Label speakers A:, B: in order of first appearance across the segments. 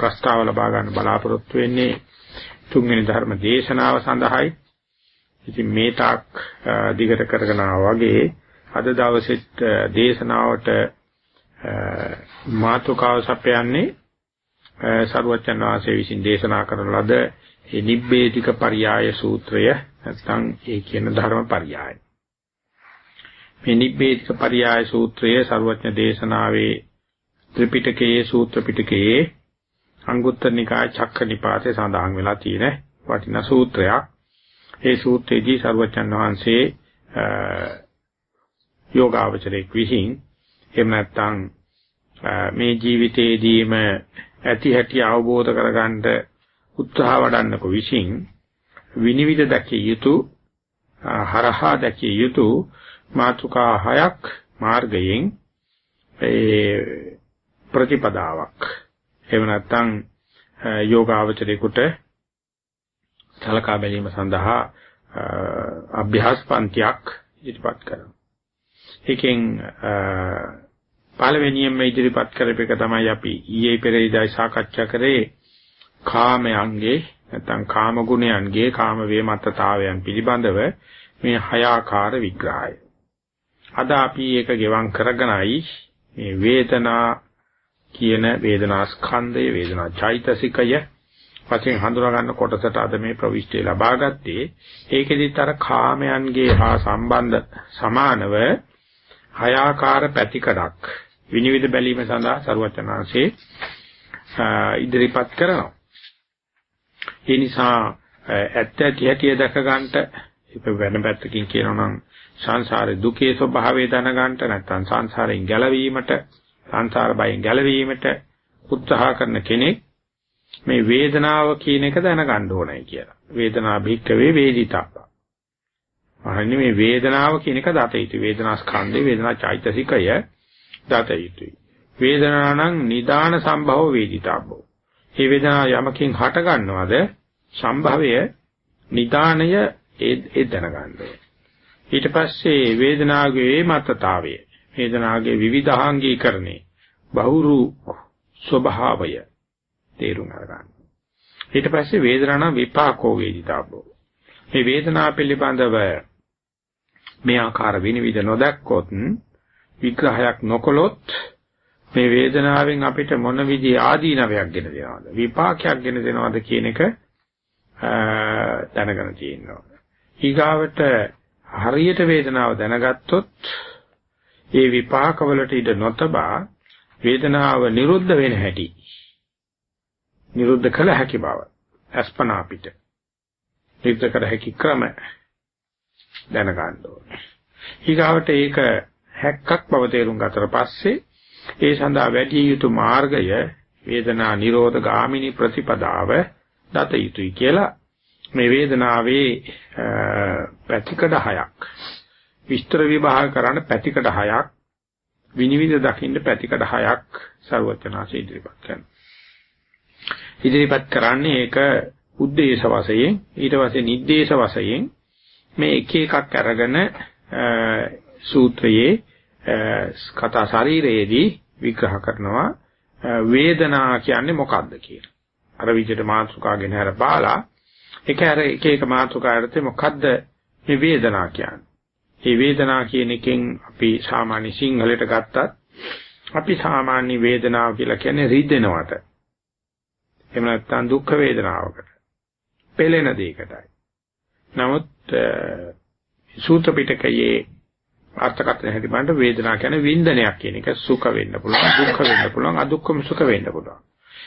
A: ප්‍රස්තාව ලබා ගන්න බලාපොරොත්තු වෙන්නේ තුන්වෙනි ධර්ම දේශනාව සඳහායි. ඉතින් මේ තාක් දිගට කරගෙන වගේ අද දවසෙත් දේශනාවට මාතුකාව සපයන්නේ සරුවචන් වහන්සේ විසින් දේශනා කරන ලද ඒ නිබ්බේධික පරියාය සූත්‍රය නැත්නම් ඒ කියන ධර්ම පරියාය. මේ නිබ්බේධික පරියාය සූත්‍රය සරුවචන දේශනාවේ ත්‍රිපිටකයේ සූත්‍ර පිටකයේ අංගුත්තර නිකාය චක්ක නිපාතේ සඳහන් වෙලා තියෙන වටිනා සූත්‍රයක්. ඒ සූත්‍රයේදී සරුවචන් වහන්සේ යෝගාවචරයේ විහිං එහෙම නැත්නම් මේ ජීවිතයේදීම ඇති හැටි අවබෝධ කරගන්න උත්සාහ වඩන්නක විසින් විනිවිද දැකිය යුතු හරහා දැකිය යුතු මාතුකා හයක් මාර්ගයෙන් ඒ ප්‍රතිපදාවක් එහෙම නැත්නම් යෝගාවචරේකට සලකා බැලීම සඳහා අභ්‍යාස පන්තියක් ඉදිරිපත් කරනවා. ඒකෙන් පළවෙනියෙන්ම ඉදිරිපත් කරපේක තමයි අපි ඊයේ පෙරේදා සාකච්ඡා කරේ කාමයන්ගේ නැත්නම් කාම ගුණයන්ගේ කාම වේමත්තතාවයන් පිළිබඳව මේ හය ආකාර විග්‍රහය. අද අපි ඒක ගෙවම් කරගෙනයි මේ වේදනා කියන වේදනා ස්කන්ධය වේදනා චෛතසිකය වශයෙන් හඳුනා ගන්න කොටසට අද මේ ප්‍රවිෂ්ටි ලබා ගත්තේ ඒකෙදිත් අර කාමයන්ගේ හා සම්බන්ධ සමානව හය ආකාර පැතිකඩක් විනිවිද බැලීම සඳහා සරුවචනාංශේ ඉදිරිපත් කරනවා. ඒ නිසා ඇත්ත ඇති හැටි දැක ගන්නට ඉත වෙන පැත්තකින් කියනවා නම් සංසාරේ දුකේ ස්වභාවය දැනගන්නට නැත්නම් සංසාරයෙන් ගැලවීමට සංසාර බයෙන් ගැලවීමට උත්සාහ කරන කෙනෙක් මේ වේදනාව කියන එක දැනගන්න ඕනයි කියලා. වේදනා භික්කවේ වේදිතබ්බ. අහන්නේ මේ වේදනාව කියන එක දත යුතු. වේදනා ස්කන්ධේ වේදනා චෛතසිකය දත යුතුයි. වේදනා නම් නිදාන සම්භව වේදිතබ්බෝ. මේ වේදනාව යමකින් හට ගන්නවද සම්භවය නිදානය ඒ දැනගන්න ඊට පස්සේ වේදනාවේ මතතාවය වේදනාවේ විවිධාංගීකරණේ බහුරු ස්වභාවය තේරුම් ගන්න. ඊට පස්සේ වේදනා විපාකෝ වේදිතබ්බෝ. මේ වේදනාව පිළිබඳව මේ ආකාර විනිවිද නොදැක්කොත් විග්‍රහයක් නොකළොත් මේ වේදනාවෙන් අපිට මොන විදිහේ ආදීනවයක් ගෙන දෙනවද විපාකයක් ගෙන දෙනවද කියන එක දැනගෙන තියෙනවා. ඊගාවට හරියට වේදනාව දැනගත්තොත් ඒ විපාකවලට ඉඩ නොතබා වේදනාව නිරුද්ධ වෙන හැටි. නිරුද්ධ කළ හැකි බව. අස්පනා පිට. නිරුද්ධ කර හැකි ක්‍රම දැනගන්න ඕනේ. ඊගාවට ඒක හැක්කක් බව තේරුම් ගතට පස්සේ ඒ සඳහා වැඩි යුතු මාර්ගය වේදනා නිරෝධ ගාමිනී ප්‍රතිපදාව දත යුතුයි කියලා මේ වේදනාවේ පැතිකඩ හයක් විස්තර විභාග කරන්න පැතිකඩ හයක් විනිවිද දකින්න පැතිකඩ හයක් ਸਰවචනාසි ඉදිරිපත් කරනවා. ඉදිරිපත් කරන්නේ ඒක උද්දේශ වශයෙන් ඊට පස්සේ නිද්දේශ වශයෙන් මේ එක එකක් අරගෙන සූත්‍රයේ කතා ශරීරයේදී විග්‍රහ කරනවා වේදනා කියන්නේ මොකක්ද කියලා. අර විදිහට මාතෘකාගෙන හැර බාලා ඒක අර එක එක මාතෘකාවකට මොකද්ද මේ වේදනා කියන්නේ. මේ වේදනා කියන එකෙන් අපි සාමාන්‍ය සිංහලයට ගත්තත් අපි සාමාන්‍ය වේදනාව කියලා කියන්නේ රිදෙනවට. එහෙම නැත්නම් දුක් වේදනාවකට. පෙළෙන දෙයකටයි. නමුත් සූත්‍ර පිටකයේ අර්ථකථන හැටි බලන්න වේදනාව කියන්නේ වින්දනයක් කියන එක සුඛ වෙන්න පුළුවන් දුක්ඛ වෙන්න පුළුවන් අදුක්ඛම සුඛ වෙන්න පුළුවන්.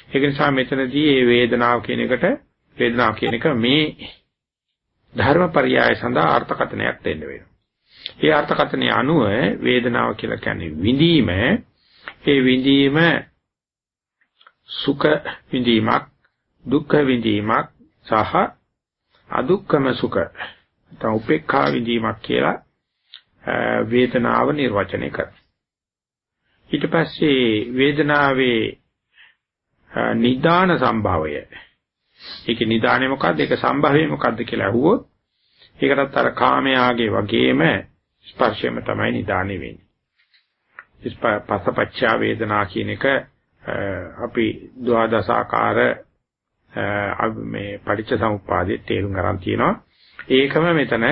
A: ඒක නිසා මෙතනදී මේ වේදනාව කියන එකට වේදනාව කියන එක මේ ධර්මපරයය සඳහා අර්ථකථනයක් දෙන්න වෙනවා. ඒ අර්ථකථනය අනුව වේදනාව කියලා කියන්නේ විඳීම ඒ විඳීම සුඛ විඳීමක් දුක්ඛ විඳීමක් සහ අදුක්ඛම සුඛ නැත්නම් උපේක්ඛා විඳීමක් කියලා වේදනාව නිර්වචනය කරනවා. ඊට පස්සේ වේදනාවේ නිදාන සම්භවය. ඒකේ නිදානේ මොකද්ද? ඒක සම්භවය මොකද්ද කියලා අහුවොත් ඒකටත් අර කාමයාගේ වගේම ස්පර්ශයම තමයි නිදානේ වෙන්නේ. පසපච්චා වේදනා කියන එක අපි ද්වාදස ආකාර මේ පටිච්ච සමුප්පාදයේ තේරුම් ගන්න තියෙනවා. ඒකම මෙතන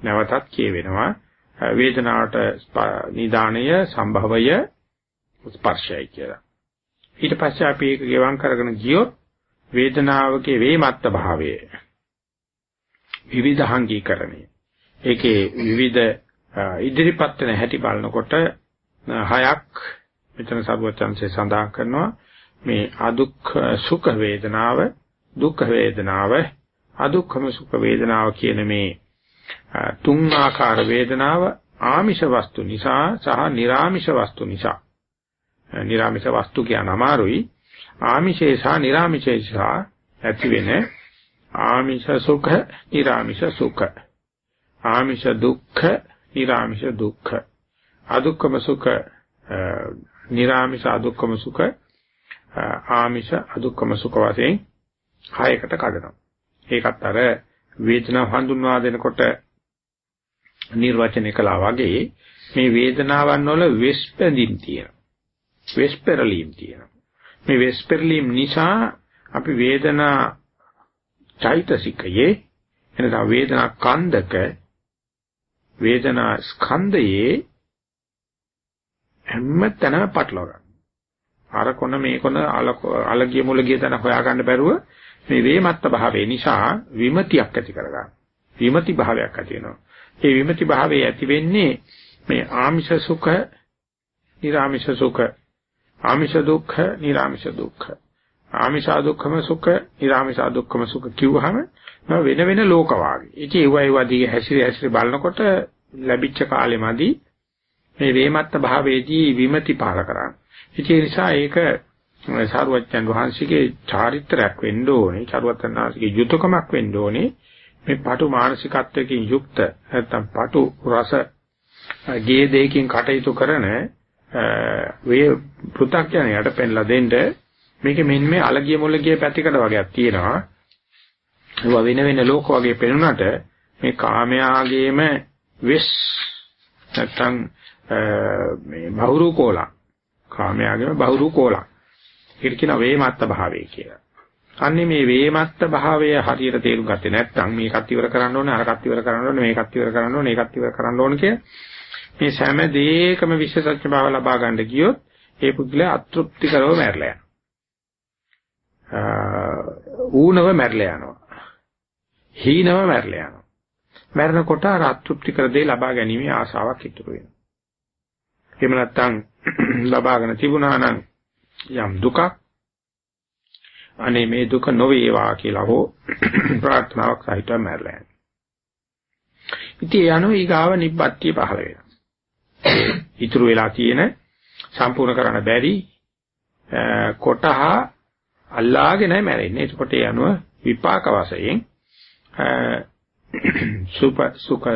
A: නැවතත් කියවෙනවා. වේදනාවට නිදාණය සම්භවය ස්පර්ශයයි කියලා. ඊට පස්සේ අපි ඒක ගෙවම් කරගෙන ගියොත් වේදනාවකේ වේමත්ත භාවය විවිධාංගීකරණය. ඒකේ විවිධ ඉදිරිපත් වෙන හැටි බලනකොට හයක් මෙතන සරුවචන්සේ සඳහන් කරනවා. මේ අදුක්ඛ සුඛ වේදනාව දුක්ඛ වේදනාව අදුක්ඛම සුඛ වේදනාව කියන මේ තුන් ආකාර වේදනාව ආමිෂ වස්තු නිසා සහ නිර්ආමිෂ වස්තු නිසා. නිර්ආමිෂ වස්තු කියන අමාරුයි. ආමිෂේ සහ නිර්ආමිෂේ සහ ඇති වෙන ආමිෂ සුඛ නිර්ආමිෂ සුඛ. ආමිෂ දුක්ඛ නිර්ආමිෂ දුක්ඛ අදුක්ඛම සුඛ නිර්ආමිෂ අදුක්ඛම සුඛ ආමිෂ අදුක්ඛම සුඛ වශයෙන් හයකට කඩනවා. ඒකත් අර වේදනාව හඳුන්වා දෙනකොට නිර්වචනය කළා වගේ මේ වේදනාවන් වල වෙස්පැඳින් තියෙනවා. වෙස්පෙරලීම් තියෙනවා. මේ වෙස්පෙරලීම් නිසා අපි වේදනා චෛතසිකයේ එනදා වේදනා කන්දක වේදනා ස්කන්ධයේ හැම තැනම පටලවා ගන්න. අර කොන මේ කොන අලගිය මුලගිය තැන හොයාගන්න බැරුව මේ වේමත්ත භාවය නිසා විමතියක් ඇති කරගන්න. විමති භාවයක් ඇති වෙනවා. ඒ විමති භාවය ඇති වෙන්නේ මේ ආමිෂ සුඛ, නිර්ආමිෂ සුඛ, ආමිෂ දුක්ඛ, නිර්ආමිෂ දුක්ඛ. ආමිෂ දුක්ඛම සුඛ, නිර්ආමිෂ දුක්ඛම සුඛ කිව්වහම වෙන වෙන ලෝක වාගේ. ඉතින් ඒව ඒවදී හැසිරි හැසිරි බලනකොට ලැබිච්ච කාලෙමදි මේ වේමත්ත භාවයේදී විමති පාල කරන්න. ඒ නිසා ඒක සාරවත්යන් වහන්සේගේ චාරිත්‍රාක් වෙන්න ඕනේ. චාරවත්යන් වහන්සේගේ යුතුයකමක් වෙන්න ඕනේ. මේ පටු මානසිකත්වයකින් යුක්ත නැත්නම් පටු රස ගේ දෙකකින් කටයුතු කරන වේ පෘථග්ජනයට පෙන්ලා දෙන්න මේක මෙන්න මේ අලගිය මුලගිය පැතිකඩ වගේක් තියෙනවා. ඒවා වෙන වෙන ලෝක වගේ පෙනුනට මේ කාමයාගේම වෙස් නැත්තම් මේ බහුරු කෝලං කාමයාගේම බහුරු කෝලං ඒක කියන වේමත්ත භාවය කියලා. අන්නේ මේ වේමත්ත භාවය හරියට තේරුම් ගත්තේ නැත්නම් මේකත් ඉවර කරන්න ඕනේ අරකට ඉවර කරන්න ඕනේ මේකත් ඉවර කරන්න ඕනේ ඒකත් ඉවර කරන්න ඕනේ කිය. මේ සෑම දෙයකම විශේෂඥ භාව ලබා ගන්න ගියොත් ඒ පුද්ගලයා අතෘප්තිකරව මැරලා යනවා. ඌනව මැරලා යනවා. හීනව මැරලා යනවා. මැරෙනකොට අර අතෘප්තිකර දේ ලබා ගැනීමේ ආසාවක් ඉතුරු වෙනවා. එහෙම නැත්නම් ලබාගෙන තිබුණා නම් යම් දුකක් අනේ මේ දුක නොවේවා කියලා හෝ ප්‍රාර්ථනාවක් සහිතව මැරලා යනවා. ඉතින් යනෝ ඊගාව නිබ්බත්තිය පහළ වෙනවා. ඉතුරු වෙලා තියෙන සම්පූර්ණ කරන්න බැරි කොටහ අල්ලාගෙන නැහැ මැරෙන්නේ. එතකොට ඒ අනුව විපාක වශයෙන් සුප සුඛ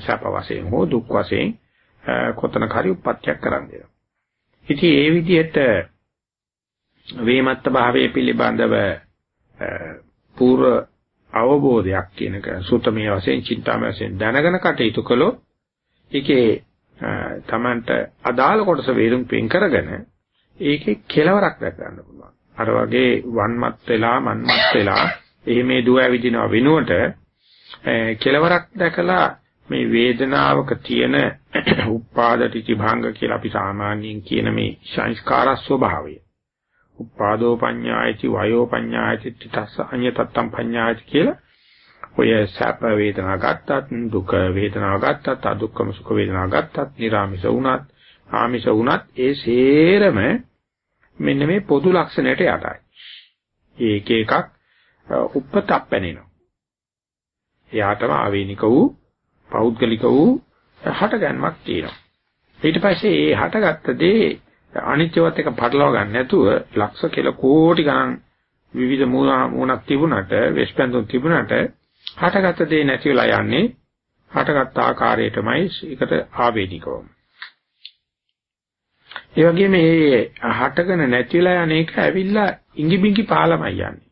A: සප වශයෙන් හෝ දුක් වශයෙන් කොතනක හරි උප්පත්තියක් කරන් දෙනවා. ඉතින් ඒ විදිහට වේමත්ත භාවයේ පිළිබඳව පූර්ව අවබෝධයක් කියනක සුතමේ වශයෙන් චින්තාමය වශයෙන් දැනගෙන කටයුතු කළොත් ඒකේ තමන්ට අදාළ කොටස වේරුම් පෙන් කරගෙන ඒකේ කෙලවරක් දැක ගන්න පුළුවන්. අර වගේ වන්මත් වෙලා මන්මත් වෙලා එහි මේ දුව ඇවිදිනව වෙනුවට කෙලවරක් දැකලා මේ වේදනාවක තියෙන උපාද තිතිභංග කියලා අපි සාමාන්‍යයෙන් කියන මේ සංස්කාර ස්වභාවය. උපාදෝ පඤ්ඤායති වයෝ පඤ්ඤායති තිතස්ස අඤ්‍යතත්තම් පඤ්ඤායති කියලා ඔය සැප වේදනා ගත්තත් දුක වේදනාව ගත්තත් අදුක්කම සුඛ වේදනාව ගත්තත් නිර්ාමිෂ වුණත් ආමිෂ වුණත් ඒ සේරම මෙන්න මේ පොදු ලක්ෂණයට යටයි. ඒක එකක් උප්පතක් පැනෙනවා. එයාටම ආවේනික වූ පෞද්ගලික වූ හටගන්මක් තියෙනවා. ඊට පස්සේ ඒ හටගත්ත දේ අනිත්‍යවත් එක පටලවා ගන්න නැතුව ලක්ෂ කෙල කෝටි ගණන් විවිධ මූණක් තිබුණට වෙස්පැන්දුම් තිබුණට හටගත්ත දේ නැති වෙලා යන්නේ හටගත් ආකාරයටමයි ඒකට ආවේනිකවම. ඒ වගේම මේ හටගෙන නැතිලා යන එක ඇවිල්ලා ඉඟිබිඟි පාලමයි යන්නේ.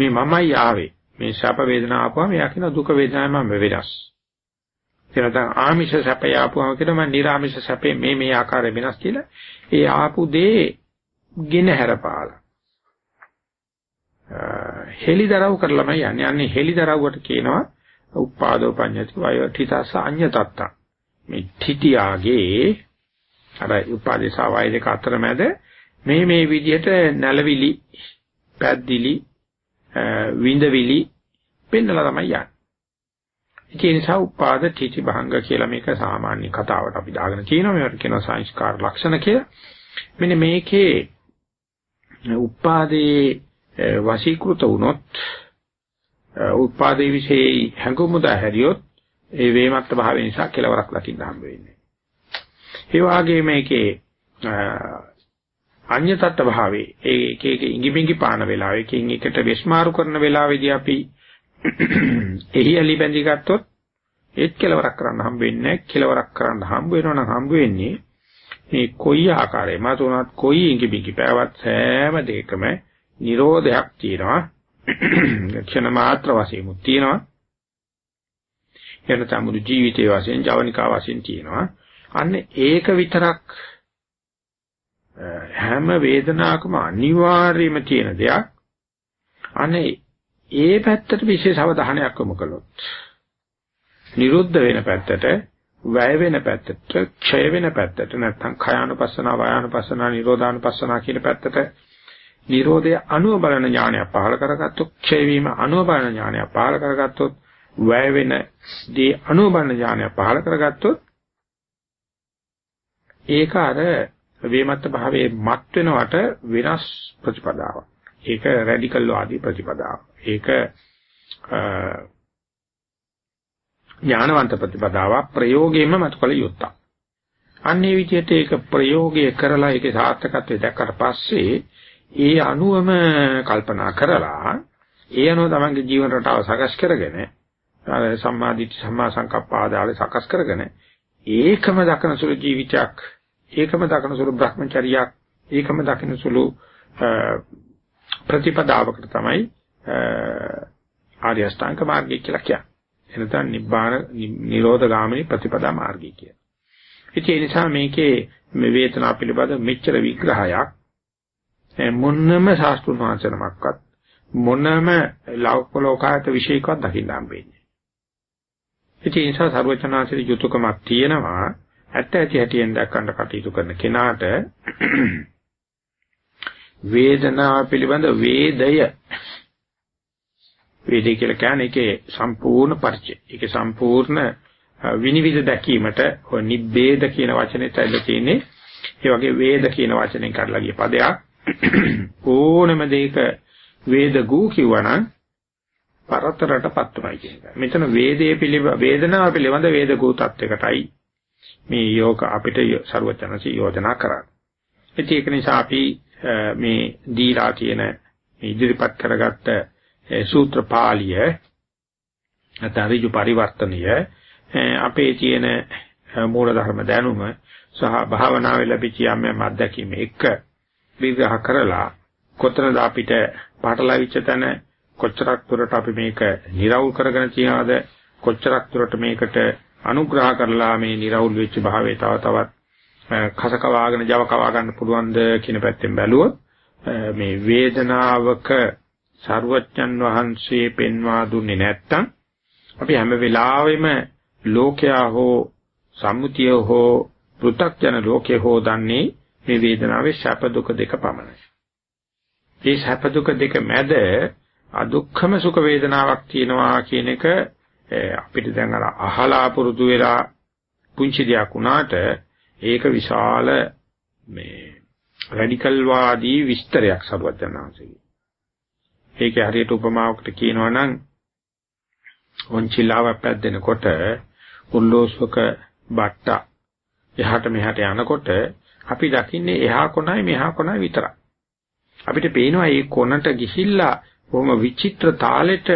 A: මේ මමයි ආවේ. මේ ශාප වේදනාව ආපුවම එයා කියන දුක වේදනාවම වෙනස්. එනතන ආමිෂ සැපය ආපුවම කියන මම නිර්ආමිෂ සැපේ මේ මේ ආකාරයෙන් වෙනස් කියලා ඒ ආපු දේ ගෙන හැරපාලා හෙලිදරව් කරලම යන්නේ. අන්නේ හෙලිදරව්වට කියනවා උපාදෝ පඤ්ඤති වය තිතස අඤ්‍ය තත්ත. මේ තිතියාගේ අර උපාදේශ වය දෙක අතර මැද මේ මේ විදිහට නැලවිලි පැද්දිලි විඳවිලි පෙන්නලා තමයි යන්නේ. ඒ නිසා උපාද තීති භංග කියලා මේක සාමාන්‍ය කතාවට අපි දාගෙන තියෙනවා. මේවට කියනවා සංස්කාර ලක්ෂණ කියලා. මෙන්න මේකේ උපාදේ වශීකృత වුණොත් උපාදේ විශේෂයි හැඟුමුදා හැරියොත් ඒ වේමත්ත භාවය නිසා කෙලවරක් දකින්න හම්බ වෙන්නේ. ඒ වගේම මේකේ අඤ්‍යතත්ත්ව භාවේ ඒ එක එක ඉඟිබිඟි පාන වෙලාව එකකින් එකට වෙස්මාරු කරන වෙලාවේදී අපි එහි ඇලි බැඳි ගත්තොත් ඒත් කෙලවරක් කරන්න හම්බ වෙන්නේ නැහැ. කෙලවරක් කරන්න හම්බ වෙනවනම් හම්බ වෙන්නේ මේ කොයි ආකාරයේ මත උනත් කොයි ඉඟිබිඟි පැවත් සෑම දෙයකම නිරෝධයක් තියෙනවා. ක්ෂණ මාත්‍ර වශයෙන් තියෙනවා. එන තමුදු ජීවිතයේ වශයෙන් ජවනිකා වශයෙන් තියෙනවා. අන්න ඒක විතරක් හැම වේදනාවකම අනිවාර්යයෙන්ම තියෙන දෙයක්. අනේ ඒ පැත්තට විශේෂ අවධානයක් යොමු කළොත් නිරුද්ධ වෙන පැත්තට, වැය වෙන පැත්තට, ක්ෂය වෙන පැත්තට නැත්නම් khයානුපස්සනා, වායානුපස්සනා, නිරෝධානුපස්සනා කියන පැත්තට නිරෝධය අනුව බලන ඥානය පහල කරගත්තොත්, ක්ෂය වීම අනුව බලන ඥානය පහල කරගත්තොත්, වැය වෙන දී අනුව බලන ඥානය පහල කරගත්තොත් ඒක අර වේමත්ත භාවයේ මත් වෙනවට වෙනස් ප්‍රතිපදාවක්. ඒක රැඩිකල් වාදී ප්‍රතිපදාවක්. ඒක ඥානවන්ත ප්‍රතිපදාවක් ප්‍රයෝගයෙන්ම මතකල යුත්තක්. අන්නේ විදිහට ඒක ප්‍රයෝගය කරලා ඒකේ සාර්ථකත්වය දැක්කට පස්සේ ඒ අනුවම කල්පනා කරලා ඒ අනුව තමන්ගේ ජීවන රටාව සකස් කරගෙන සම්මාදිට සම්මා සංකප්ප ආදාල සකස් කරගෙන ඒකම දක්න සුළු ජීවිතයක් ඒකම දකින සුළු Brahmacharyaක් ඒකම දකින සුළු ප්‍රතිපදාවකට තමයි ආර්ය අෂ්ටාංග මාර්ගය කියලා කියන්නේ. එනතන නිබ්බාන නිරෝධ ගාමිනී ප්‍රතිපදා මාර්ගය කියලා. ඒ නිසා මේකේ මේ වේතනා පිළිබඳ මෙච්චර විග්‍රහයක් මොන්නම ශාස්ත්‍රුන් වහන්සේනමක්වත් මොනම ලෞකික ලෝකායත විශේෂකවත් දකින්න හම්බෙන්නේ. ඒ නිසා සර්වචනාංශයේ යුතුයකමක් තියෙනවා ඇත්ත ඇති හැටියෙන් දක්වන්න කටයුතු කරන කෙනාට වේදනාව පිළිබඳ වේදය වේදේ කියලා කියන්නේ ඒකේ සම්පූර්ණ පරිචය. ඒකේ සම්පූර්ණ විනිවිද දැකීමට ඔය නිබ්බේද කියන වචනේ තැල්ල තියෙන්නේ. ඒ වගේ වේද කියන වචනෙන් කඩලා ගිය පදයක්. ඕනම දෙයක වේදගු කිව්වනම් පරතරටපත් උනායි කියන එක. මෙතන වේදේ පිළිබඳ වේදනාව පිළිබඳ වේදගු තත්වයකටයි මේ යෝග අපිට ਸਰවඥාසි යෝජනා කරා. ඉතින් ඒක නිසා අපි මේ දීලා කියන මේ ඉදිරිපත් කරගත්ත සූත්‍ර පාළිය අතරිජු පරිවර්තනීය අපේ තියෙන මූල ධර්ම දැනුම සහ භාවනාවේ ලැබිච්ච යම් යම් අත්දැකීම් එක විග්‍රහ කරලා කොතනද අපිට පාටලවිච්ච තැන කොච්චරක් දුරට අපි මේක නිරවුල් කරගෙන තියනවද කොච්චරක් දුරට මේකට අනුග්‍රහ කරලා මේ निराවුල් වෙච්ච භාවය තව තවත් කසකවාගෙන Java කවා ගන්න පුළුවන්ද කියන පැත්තෙන් බැලුවොත් මේ වේදනාවක සරුවච්චන් වහන්සේ පෙන්වා දුන්නේ නැත්තම් අපි හැම වෙලාවෙම ලෝකයා හෝ සම්මුතිය හෝ පෘථග්ජන ලෝකේ හෝ දන්නේ මේ වේදනාවේ ශප දුක දෙක පමණයි. මේ ශප දුක දෙක මැද අදුක්ඛම සුඛ වේදනාවක් තියෙනවා කියන එක අපිට දැන් අර අහලා පුරුදු වෙලා පුංචි දෙයක් වුණාට ඒක විශාල මේ රැඩිකල් වාදී විස්තරයක් සරුවචනාංශයේ. ඒකේ හරියට උපමාවකට කියනවා නම් ඔන්චිලාව පැද්දෙනකොට උල්ලෝසක බට්ටා එහාට මෙහාට යනකොට අපි දකින්නේ එහා කොනයි මෙහා කොනයි විතරයි. අපිට පේනවා මේ කොනට ගිහිල්ලා බොහොම විචිත්‍ර තාලෙට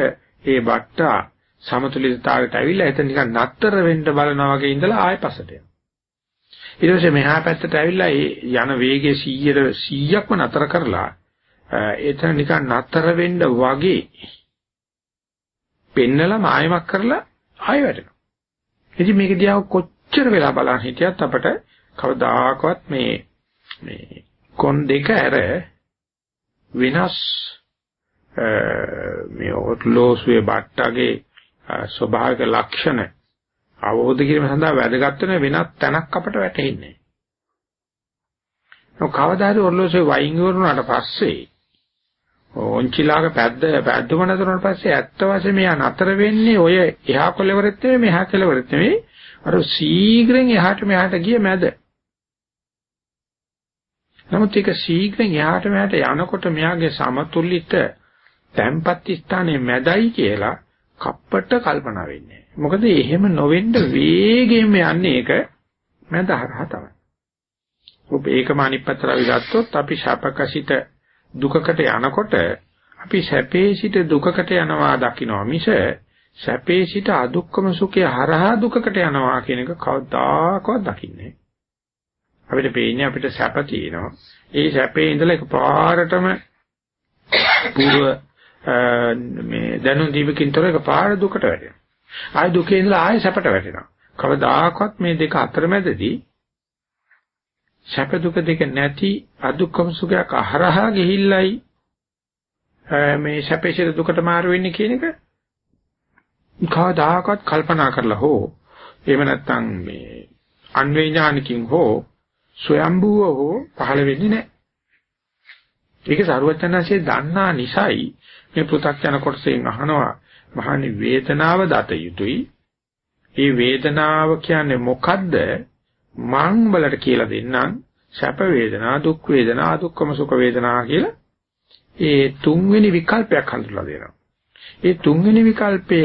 A: ඒ බට්ටා සමතුලිතතාවයට ඇවිල්ලා එතන නිකන් නතර වෙන්න බලනවා වගේ ඉඳලා ආයෙ පස්සට යනවා. ඊට පස්සේ මෙහා පැත්තට ඇවිල්ලා ඒ යන වේගය 100ට 100ක්ම නතර කරලා එතන නිකන් නතර වෙන්න වගේ පෙන්නලා මායමක් කරලා ආයෙ වැටෙනවා. ඉතින් මේක දිහා කොච්චර වෙලා බලන් හිටියත් අපට කවදාකවත් මේ මේ කොන් දෙක ඇර වෙනස් මේ ඔට්ලෝස්වේ බට්ටගේ ස්වභාවික ලක්ෂණ අවබෝධ කිරීම සඳහා වැදගත් වෙන වෙනත් තැනක් අපට වැටහෙන්නේ. ඔව් කවදා හරි ඔර්ලෝසුවේ වයින් ඉවරුනාට පස්සේ ඔන්චිලාක පැද්ද පැද්දුම නතරුනාට පස්සේ ඇත්ත වශයෙන්ම යා නතර වෙන්නේ ඔය එහා කොලවරෙත් නෙමෙයි මෙහා කෙලවරෙත් නෙමෙයි අර සීඝ්‍රෙන් එහාට මෙහාට ගිය මැද. නමුත් ඒක ශීඝ්‍රයෙන් එහාට මෙහාට යනකොට මෙයාගේ සමතුලිත තැම්පත් ස්ථානයේ මැදයි කියලා කප්පට කල්පනා වෙන්නේ. මොකද එහෙම නොවෙන්න වේගයෙන් යන්නේ ඒක මැද හරහා තමයි. ඔබ ඒකම අනිත් පැත්තට විගත්තොත් අපි ශාපකසිත දුකකට යනකොට අපි සැපේ සිට දුකකට යනවා දකිනවා මිස සැපේ සිට අදුක්කම සුඛය හරහා දුකකට යනවා කියන එක කවදාකවත් දකින්නේ අපිට පේන්නේ අපිට සැප තියෙනවා ඒ සැපේ ඉඳලා එකපාරටම පූර්ව මේ දැනුම් දීපකින් තොර එකපාර දුකට වැටෙනවා ආය දුකේ ඉඳලා ආය සැපට වැටෙනවා කවදාකවත් මේ දෙක අතරමැදදී සැප දුක දෙක නැති අදුක්කම සුඛයක් අහරහා ගිහිල්ලයි මේ සැපේශර දුකට මාරු වෙන්නේ කියන එක කවදාකවත් කල්පනා කරලා හෝ එහෙම නැත්නම් මේ අන්වේ ඥානකින් හෝ ස්වයම්බුව හෝ පහළ වෙන්නේ නැහැ. ඒක සරුවචනanse දන්නා නිසායි මේ පෘථග්ජන කොටසෙන් අහනවා මහනි වේදනාව දත යුතුයි. ඒ වේදනාව කියන්නේ මොකද්ද? මං බලට කියලා දෙන්නම් සැප වේදනා දුක් වේදනා දුක්ඛම සුඛ වේදනා කියලා ඒ තුන්වෙනි විකල්පයක් හඳුන්වලා දෙනවා. ඒ තුන්වෙනි විකල්පය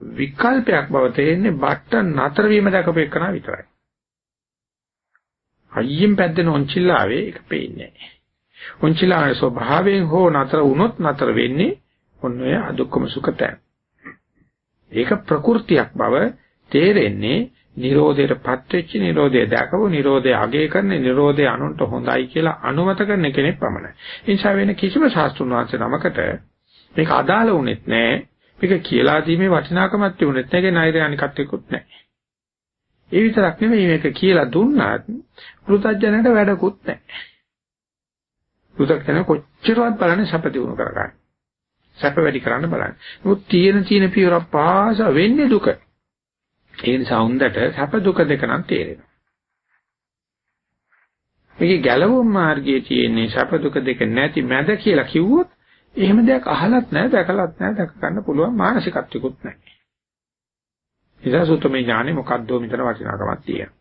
A: විකල්පයක් බව තේරෙන්නේ බට්ට නතර වීම දැකපෙකන විතරයි. අයියෙන් පැද්දෙන ඔන්චිල්ලාවේ ඒක පේන්නේ නැහැ. ඔන්චිල්ලාවේ ස්වභාවයෙන් හෝ නතර වුණොත් නතර වෙන්නේ ඔන්න ඔය අදුක්කම සුඛතය. ඒක ප්‍රകൃතියක් බව තේරෙන්නේ නිරෝධයටපත් වෙච්ච නිරෝධය දැකපු නිරෝධය අගය කරන නිරෝධය අනුන්ට හොඳයි කියලා අනුමත කරන කෙනෙක් පමණයි. ඒ නිසා වෙන කිසිම ශාස්ත්‍රුන් වහන්සේ නමකට මේක අදාළ වුණෙත් නැහැ. මේක කියලා දීමේ වටිනාකමක් තිබුණෙත් නැහැ. ඒකේ නෛර්යානිකත්වයක්වත් නැහැ. ඒ විතරක් නෙමෙයි මේක කියලා දුන්නාත් පෘථජනට වැඩකුත් නැහැ. පෘථජන කොච්චරවත් බලන්නේ සැප දිනු කරගන්න. සැප වැඩි කරන්න බලන්න. මොකද තියෙන තියෙන පියවර පාස වෙන්නේ දුක. ඒ නිසා හොඳට සැප දුක දෙක නම් තේරෙනවා. මේකේ ගැලවුම් මාර්ගයේ තියෙන සැප දුක දෙක නැති මැද කියලා කිව්වොත් එහෙම දෙයක් අහලත් නැහැ දැකලත් නැහැ දැක ගන්න පුළුවන් මානසිකත්විකුත් නැහැ. ඉතින් සුතමේ ඥානෙ මොකද්ද මෙතන වටිනාකමක් තියෙනවා.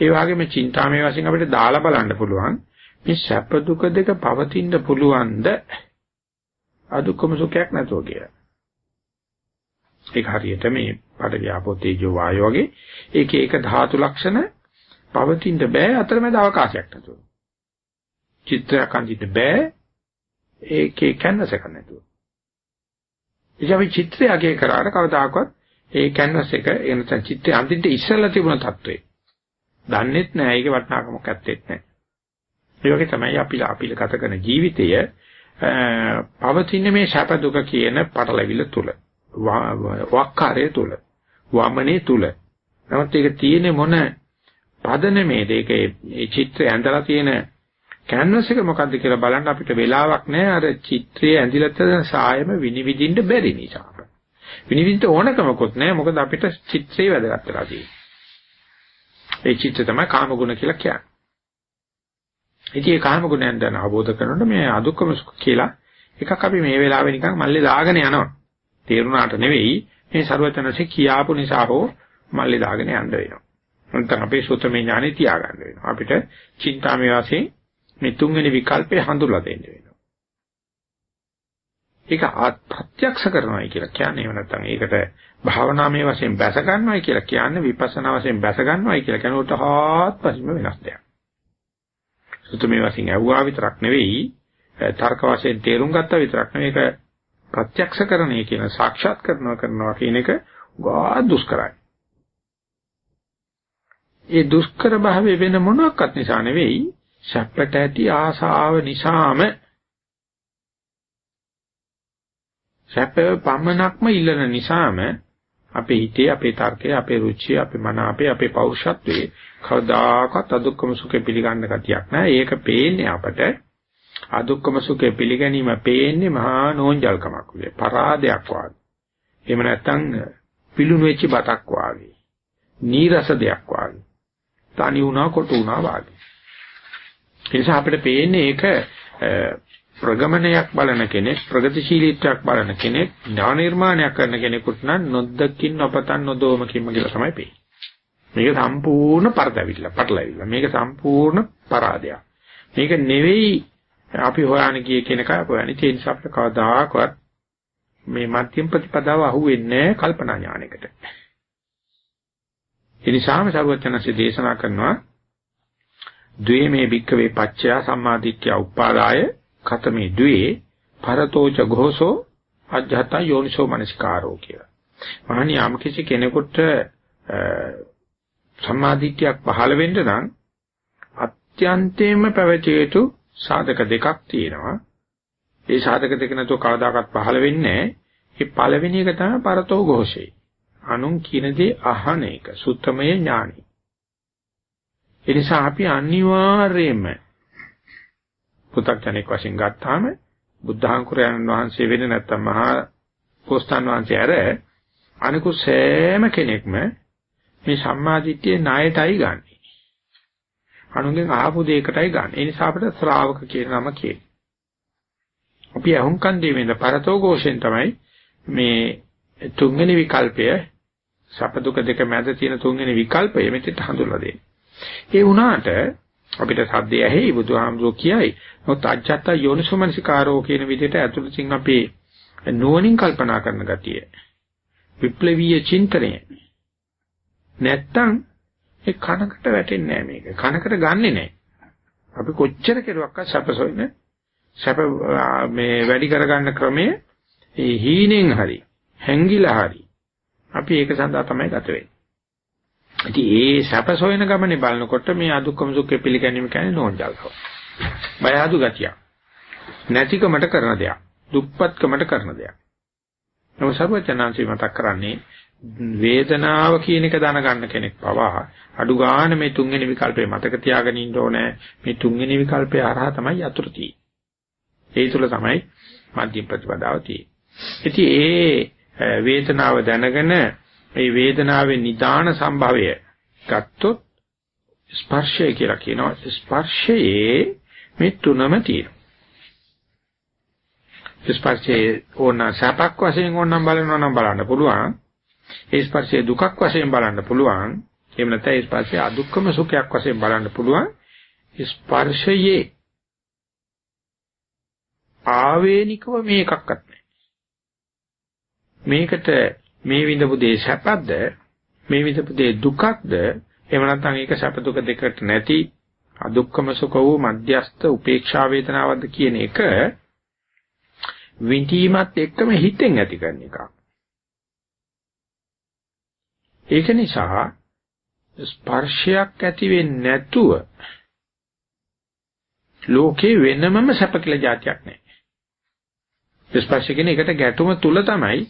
A: ඒ වගේම චින්තාමය වශයෙන් අපිට දාලා බලන්න පුළුවන් මේ සැප දුක දෙක පවතින්න පුළුවන්ද අදුක්කම සුඛයක් නැතුව කියලා. ඒක හරියට මේ පඩ ව්‍යාපෝ තේජෝ වායෝ වගේ ඒකේ එක ධාතු ලක්ෂණ පවතින්න බෑ අතරමැද අවකාශයක් නැතුව. චිත්‍රයක් අඳින්න බෑ ඒකේ කැන්වස් එකක් නැතුව. ඉතින් චිත්‍රය අගේ කරාට කවදාකවත් ඒ කැන්වස් එක එනතන චිත්‍රය අඳින්න ඉස්සෙල්ලා තිබුණ තත්ත්වේ. දන්නේත් නෑ ඒකේ වටිනාකමක් ඇත්තෙත් නෑ. ඒ වගේ තමයි අපි අපි ගත කරන ජීවිතය පවතින මේ සැප දුක කියන පටලැවිල්ල තුල. වක්කාරය තුල වමනේ තුල. නමුත් ඒක තියෙන්නේ මොන පදනමේද ඒක ඒ චිත්‍රය ඇඳලා තියෙන කැන්වස් එක මොකද්ද කියලා බලන්න අපිට වෙලාවක් නැහැ. අර චිත්‍රයේ ඇඳිලා තියෙන සායම විනිවිදින්න බැරි නිසා. විනිවිදින්න ඕනකමකුත් නැහැ. මොකද අපිට චිත්‍රය වැදගත් වෙලා තියෙන්නේ. ඒ චිත්‍රය තමයි කාමගුණ කියලා කියන්නේ. ඉතින් ඒ කාමගුණයන් දැන අවබෝධ කරනකොට මේ අදුක්කම සුඛ කියලා එකක් අපි මේ වෙලාවේ නිකන් මල්ලේ දාගෙන යනවා තේරුණාට නෙවෙයි මේ ਸਰවචනසේ කියාපු නිසා හෝ මල්ලේ දාගෙන යන්න වෙනවා. නැත්නම් අපේ සුතමේ ඥානෙ තියාගන්න වෙනවා. අපිට චින්තාමය වශයෙන් මේ තුන්වෙනි විකල්පේ හඳුල්ලා දෙන්න වෙනවා. ඒක ප්‍රත්‍යක්ෂ කරනවායි කියලා කියන්නේ එහෙම නැත්නම් ඒකට භාවනාමය වශයෙන් බැස ගන්නවායි කියලා කියන්නේ විපස්සනා වශයෙන් බැස ගන්නවායි කියලා කියන උට හාත්පසින්ම වෙනස් දෙයක්. සුතමේ වශයෙන් ඇහුවා විතරක් නෙවෙයි තර්ක වශයෙන් තේරුම් ගත්තා විතරක් නෙවෙයි ඒක ප්‍රත්‍යක්ෂකරණය කියන සාක්ෂාත් කරනවා කරනවා කියන එක ගා දුෂ්කරයි. ඒ දුෂ්කර භාවය වෙන මොනක්වත් නිසා නෙවෙයි සැපට ඇති ආසාව නිසාම සැප පමණක්ම ඉල්ලන නිසාම අපේ හිතේ, අපේ තර්කයේ, අපේ රුචිය, අපේ මන, අපේ අපේ පෞරුෂත්වයේ කවදාකවත් අදුක්කම සුඛය පිළිගන්න ගතියක් නැහැ. ඒක පේන්නේ අපට අදුක්කම සුඛය පිළිගැනීම පේන්නේ මහා නෝන්ජල්කමක් වගේ, පරාදයක් වගේ. එහෙම නැත්නම් පිලුණු වෙච්ච බතක් වගේ. නීරස දෙයක් වගේ. තනි වුණා කොට වුණා වගේ. ඒ නිසා අපිට පේන්නේ ඒක ප්‍රගමනයක් බලන කෙනෙක් ප්‍රගතිශීලීත්වයක් බලන කෙනෙක් ඥාන නිර්මාණයක් කරන කෙනෙකුට නම් නොදකින් නොපතන් නොදෝමකින්ම කියලා තමයි පේන්නේ. මේක සම්පූර්ණ පරදවිල්ල, පටලවිල්ල. මේක සම්පූර්ණ පරාදයක්. මේක නෙවෙයි අපි හොයන්නේ කිය කෙනකයි හොයන්නේ. ඒ නිසා අපිට කවදාකවත් මේ මධ්‍යම ප්‍රතිපදාව අහුවෙන්නේ කල්පනා ඥානයකට. ඒ නිසාම සර්වඥාන්සේ දේශනා කරනවා ද්වේමේ භික්කවේ පච්චයා සම්මාදිට්ඨිය උපාදාය කතමේ ද්වේ පරතෝච ഘോഷෝ අජ්ජත යෝනිසෝ මනස්කාරෝ කියලා. මහණිය යම් කිසි කෙනෙකුට සම්මාදිට්ඨියක් පහළ වෙන්න නම් අත්‍යන්තයෙන්ම පැවතිය යුතු සාධක දෙකක් තියෙනවා. ඒ සාධක දෙක නැතුව කවදාකවත් පහළ වෙන්නේ නැහැ. ඒ පළවෙනි එක තමයි පරතෝ ഘോഷේ. අනුන් කියන දේ අහන එක සුත්තමය ඥානි. ඒ නිසා අපි අනිවාර්යයෙන්ම පු탁ජනෙක් වශයෙන් ගත්තාම බුද්ධාංකුරයන් වහන්සේ වෙන්නේ නැත්තම් මහා පොස්තන් වහන්සේ ඇර අනිකුත් සෑම කෙනෙක්ම මේ සම්මාදිට්ඨියේ ණයටයි ගන්න. අනුන්ගෙන් ආපු දෙයකටයි ගන්න. ඒ නිසා අපිට ශ්‍රාවක කියන නම කියන්නේ. අපි අහුම්කන් දෙවෙන්ද පරතෝ ഘോഷෙන් තමයි මේ තුන්වෙනි විකල්පය සැප දුක දෙක මැද තියෙන තුන්වෙනි විකල්පය මෙතෙන්ට හඳුල්ලා දෙන්නේ. ඒ වුණාට අපිට සද්දය ඇහි බුදුහාමුදුරුවෝ කියයි. නමුත් අජත්ත යෝනිසෝමනසිකාරෝ කියන විදිහට ඇතුළතින් අපේ නුවණින් කල්පනා කරන ගතිය. විප්ලවීය චින්තනය. නැත්තම් ඒ කනකට වැටෙන්නේ නැහැ මේක. කනකට ගන්නෙ නැහැ. අපි කොච්චර කෙරුවක් සැපසොයින සැප මේ වැඩි කරගන්න ක්‍රමය ඒ හීනෙන් හරි හැංගිලා හරි අපි ඒක සඳහා තමයි ගත වෙන්නේ. ඉතින් ඒ සැප සොයන ගමනේ බලනකොට මේ අදුක්කම සුඛය පිළිගැනීම කියන්නේ නෝන්ජල්කම. බය අඩු ගතිය. නැතිකමට කරන දෙයක්. දුප්පත්කමට කරන දෙයක්. නම සර්වචනාංශي මතක් කරන්නේ වේදනාව කියන එක දැනගන්න කෙනෙක් පවා අඩු ගන්න මේ තුන්වෙනි විකල්පේ මතක තියාගෙන ඉන්න ඕනේ. මේ තුන්වෙනි විකල්පය හරහා තමයි යතුරු තියෙන්නේ. ඒ තුල තමයි මධ්‍යම ප්‍රතිපදාව තියෙන්නේ. ඉතින් ඒ වේදනාව දැනගෙන මේ වේදනාවේ නිදාන සම්භවය ගත්තොත් ස්පර්ශය කියලා කියනවා. ස්පර්ශයේ මේ තුනම තියෙනවා. ස්පර්ශයේ ඕන සපක් වශයෙන් ඕනනම් බලනවා නම් බලන්න පුළුවන්. ඒ ස්පර්ශයේ දුකක් වශයෙන් බලන්න පුළුවන්. එහෙම නැත්නම් ස්පර්ශයේ අදුක්කම සුඛයක් වශයෙන් බලන්න පුළුවන්. ස්පර්ශයේ ආවේනිකව මේකක්වත් නැහැ. මේකට මේ විඳපු දේ සැපද මේ විඳපු දේ දුකක්ද එහෙම නැත්නම් ඒක සැප දුක දෙකට නැති අදුක්කම සුඛ වූ මධ්‍යස්ත උපේක්ෂා වේදනාවක්ද කියන එක විඳීමත් එක්කම හිතෙන් ඇති කරන එකක්. ඒක නිසා ස්පර්ශයක් ඇති වෙන්නේ නැතුව ලෝකේ වෙනමම සැප කියලා જાතියක් නැහැ. ස්පර්ශ කියන එකට ගැටුම තුල තමයි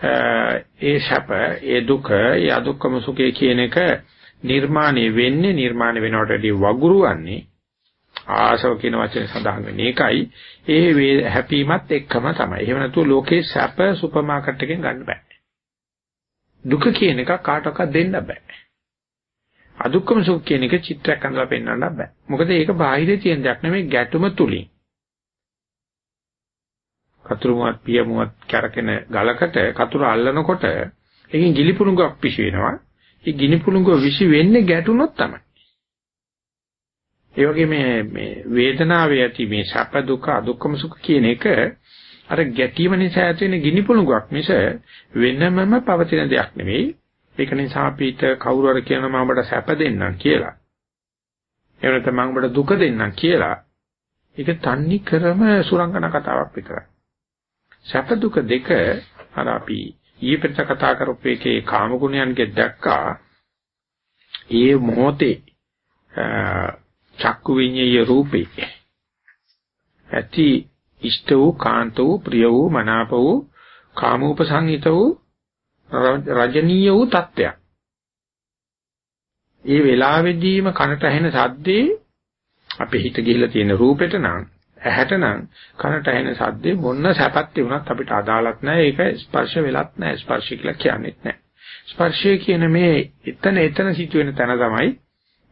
A: ඒ සැප, ඒ දුක, ඒ අදුක්කම සුඛය කියන එක නිර්මාණය වෙන්නේ නිර්මාණය වෙනවට වඩා වගුරුවන්නේ ආශව කියන වචනේ සඳහන් වෙන්නේ ඒකයි ඒ හැපීමත් එක්කම තමයි. එහෙම නැතුව ලෝකේ සැප සුපර් මාකට් එකෙන් ගන්න බෑ. දුක කියන එක කාටවත් දෙන්න බෑ. අදුක්කම සුඛ කියන එක චිත්‍රයක් අඳලා පෙන්වන්න බෑ. මොකද ඒක බාහිරේ තියෙන දෙයක් නෙමෙයි ගැටුම තුලින්. කතුරුමුවත් පියමුවත් කැරකෙන ගලකට කතුර අල්ලනකොට ඒකෙන් ගිලිපුණුගක් පිසි වෙනවා. ඒ ගිනිපුණුග විසි වෙන්නේ ගැටුනොත් තමයි. ඒ වගේ මේ මේ වේදනාවේ ඇති මේ සැප දුක අදුක්කම සුඛ කියන එක අර ගැටීම නිසා ඇති වෙන ගිනිපුණුගක් මිස වෙනමම පවතින දෙයක් නෙවෙයි. ඒක නිසා අපිට කවුරු හරි කියනවා මම ඔබට සැප දෙන්නම් කියලා. එහෙම නැත්නම් මම ඔබට දුක දෙන්නම් කියලා. ඒක තන්නේ කරම සුරංගන කතාවක් විතරයි. සැප දුක දෙක අර අපි ඊපෙට කතා කරපු එකේ කාම ගුණයන්ගේ දැක්කා ඒ මොහොතේ චක්කු විඤ්ඤය රූපේ ඇති ඉෂ්ට වූ කාන්ත වූ ප්‍රිය වූ මනාප වූ කාමෝපසංහිත වූ රජනීය වූ තත්ත්වයක්. ඒ වෙලාවේදීම කනට ඇහෙන සද්දේ අපේ හිත ගිහිලා තියෙන රූපෙට නම් ඇහැට නම් කනට ඇහෙන සද්දේ මොන සැපක් තිබුණත් අපිට අදාළක් නැහැ. ඒක ස්පර්ශ වෙලත් නැහැ. ස්පර්ශ කියලා කියන්නේත් නැහැ. ස්පර්ශය කියන මේ එතන එතන සිදුවෙන තැන තමයි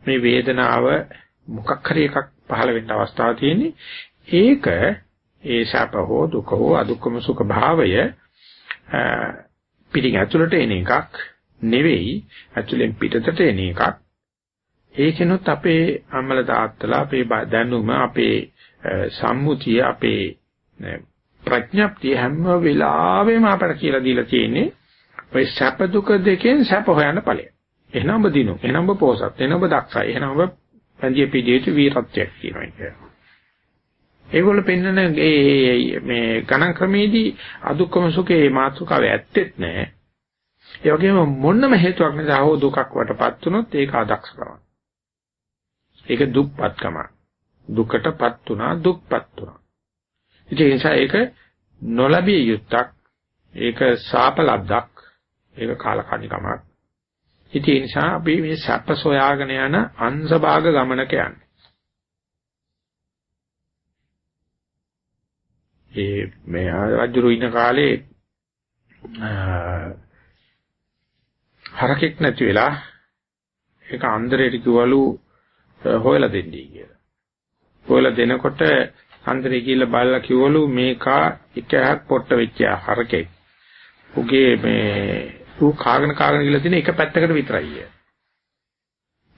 A: මේ වේදනාව මොකක් හරි එකක් පහළ වෙන්න අවස්ථාවක් තියෙන්නේ. ඒක ඒ සැප හෝ දුක හෝ අදුක්කම සුඛ භාවය පිටින් ඇතුළට එන එකක් නෙවෙයි ඇතුළෙන් පිටතට එන එකක්. ඒකෙනොත් අපේ අම්මල තාත්තලා අපේ දැනුම අපේ සම්මුතිය අපේ ප්‍රඥප්තිය හැම වෙලාවෙම අපට කියලා දීලා තියෙන්නේ ඔය සැප දුක දෙකෙන් සැප හොයන්න ඵලය. එහෙනම් ඔබ දිනු. එහෙනම් ඔබ පෝසත්. එහෙනම් ඔබ දක්ෂයි. එහෙනම් ඔබ පන්දිය පිළිදේට වීරත්වයක් කියනවා ඒක. ඒගොල්ලෝ පෙන්නන මේ මේ ගණන් ක්‍රමේදී අදුක්කම සුඛේ මාතෘකාව ඇත්තෙත් නැහැ. ඒ වගේම මොන්නම හේතුවක් නිසා හෝ දුකක් වටපත් වුනොත් ඒක අදක්ෂකම. ඒක දුක්පත්කම. දුකටපත් උනා දුක්පත් උනා. ඒ නිසා ඒක නොලැබිය යුත්තක්. ඒක සාපලද්දක්. ඒක කාලකණ්ණිකමක්. ඉතින් ඒ නිසා අපි මේ සැප සොයාගෙන යන අංශභාග ගමනක යන්නේ. ඒ මේ රජුරු ඉන්න කාලේ හරකෙක් නැති වෙලා ඒක අන්දරේට කිව්වලු හොයලා දෙන්නයි කියලා. හොයලා දෙනකොට අන්දරේ කියලා බලලා කිව්වලු මේකා එකහක් පොට්ට වෙච්ච හරකෙක්. උගේ මේ ඌ කාගෙන කාගෙන ගිහලා තියෙන එක පැත්තකට විතරයි.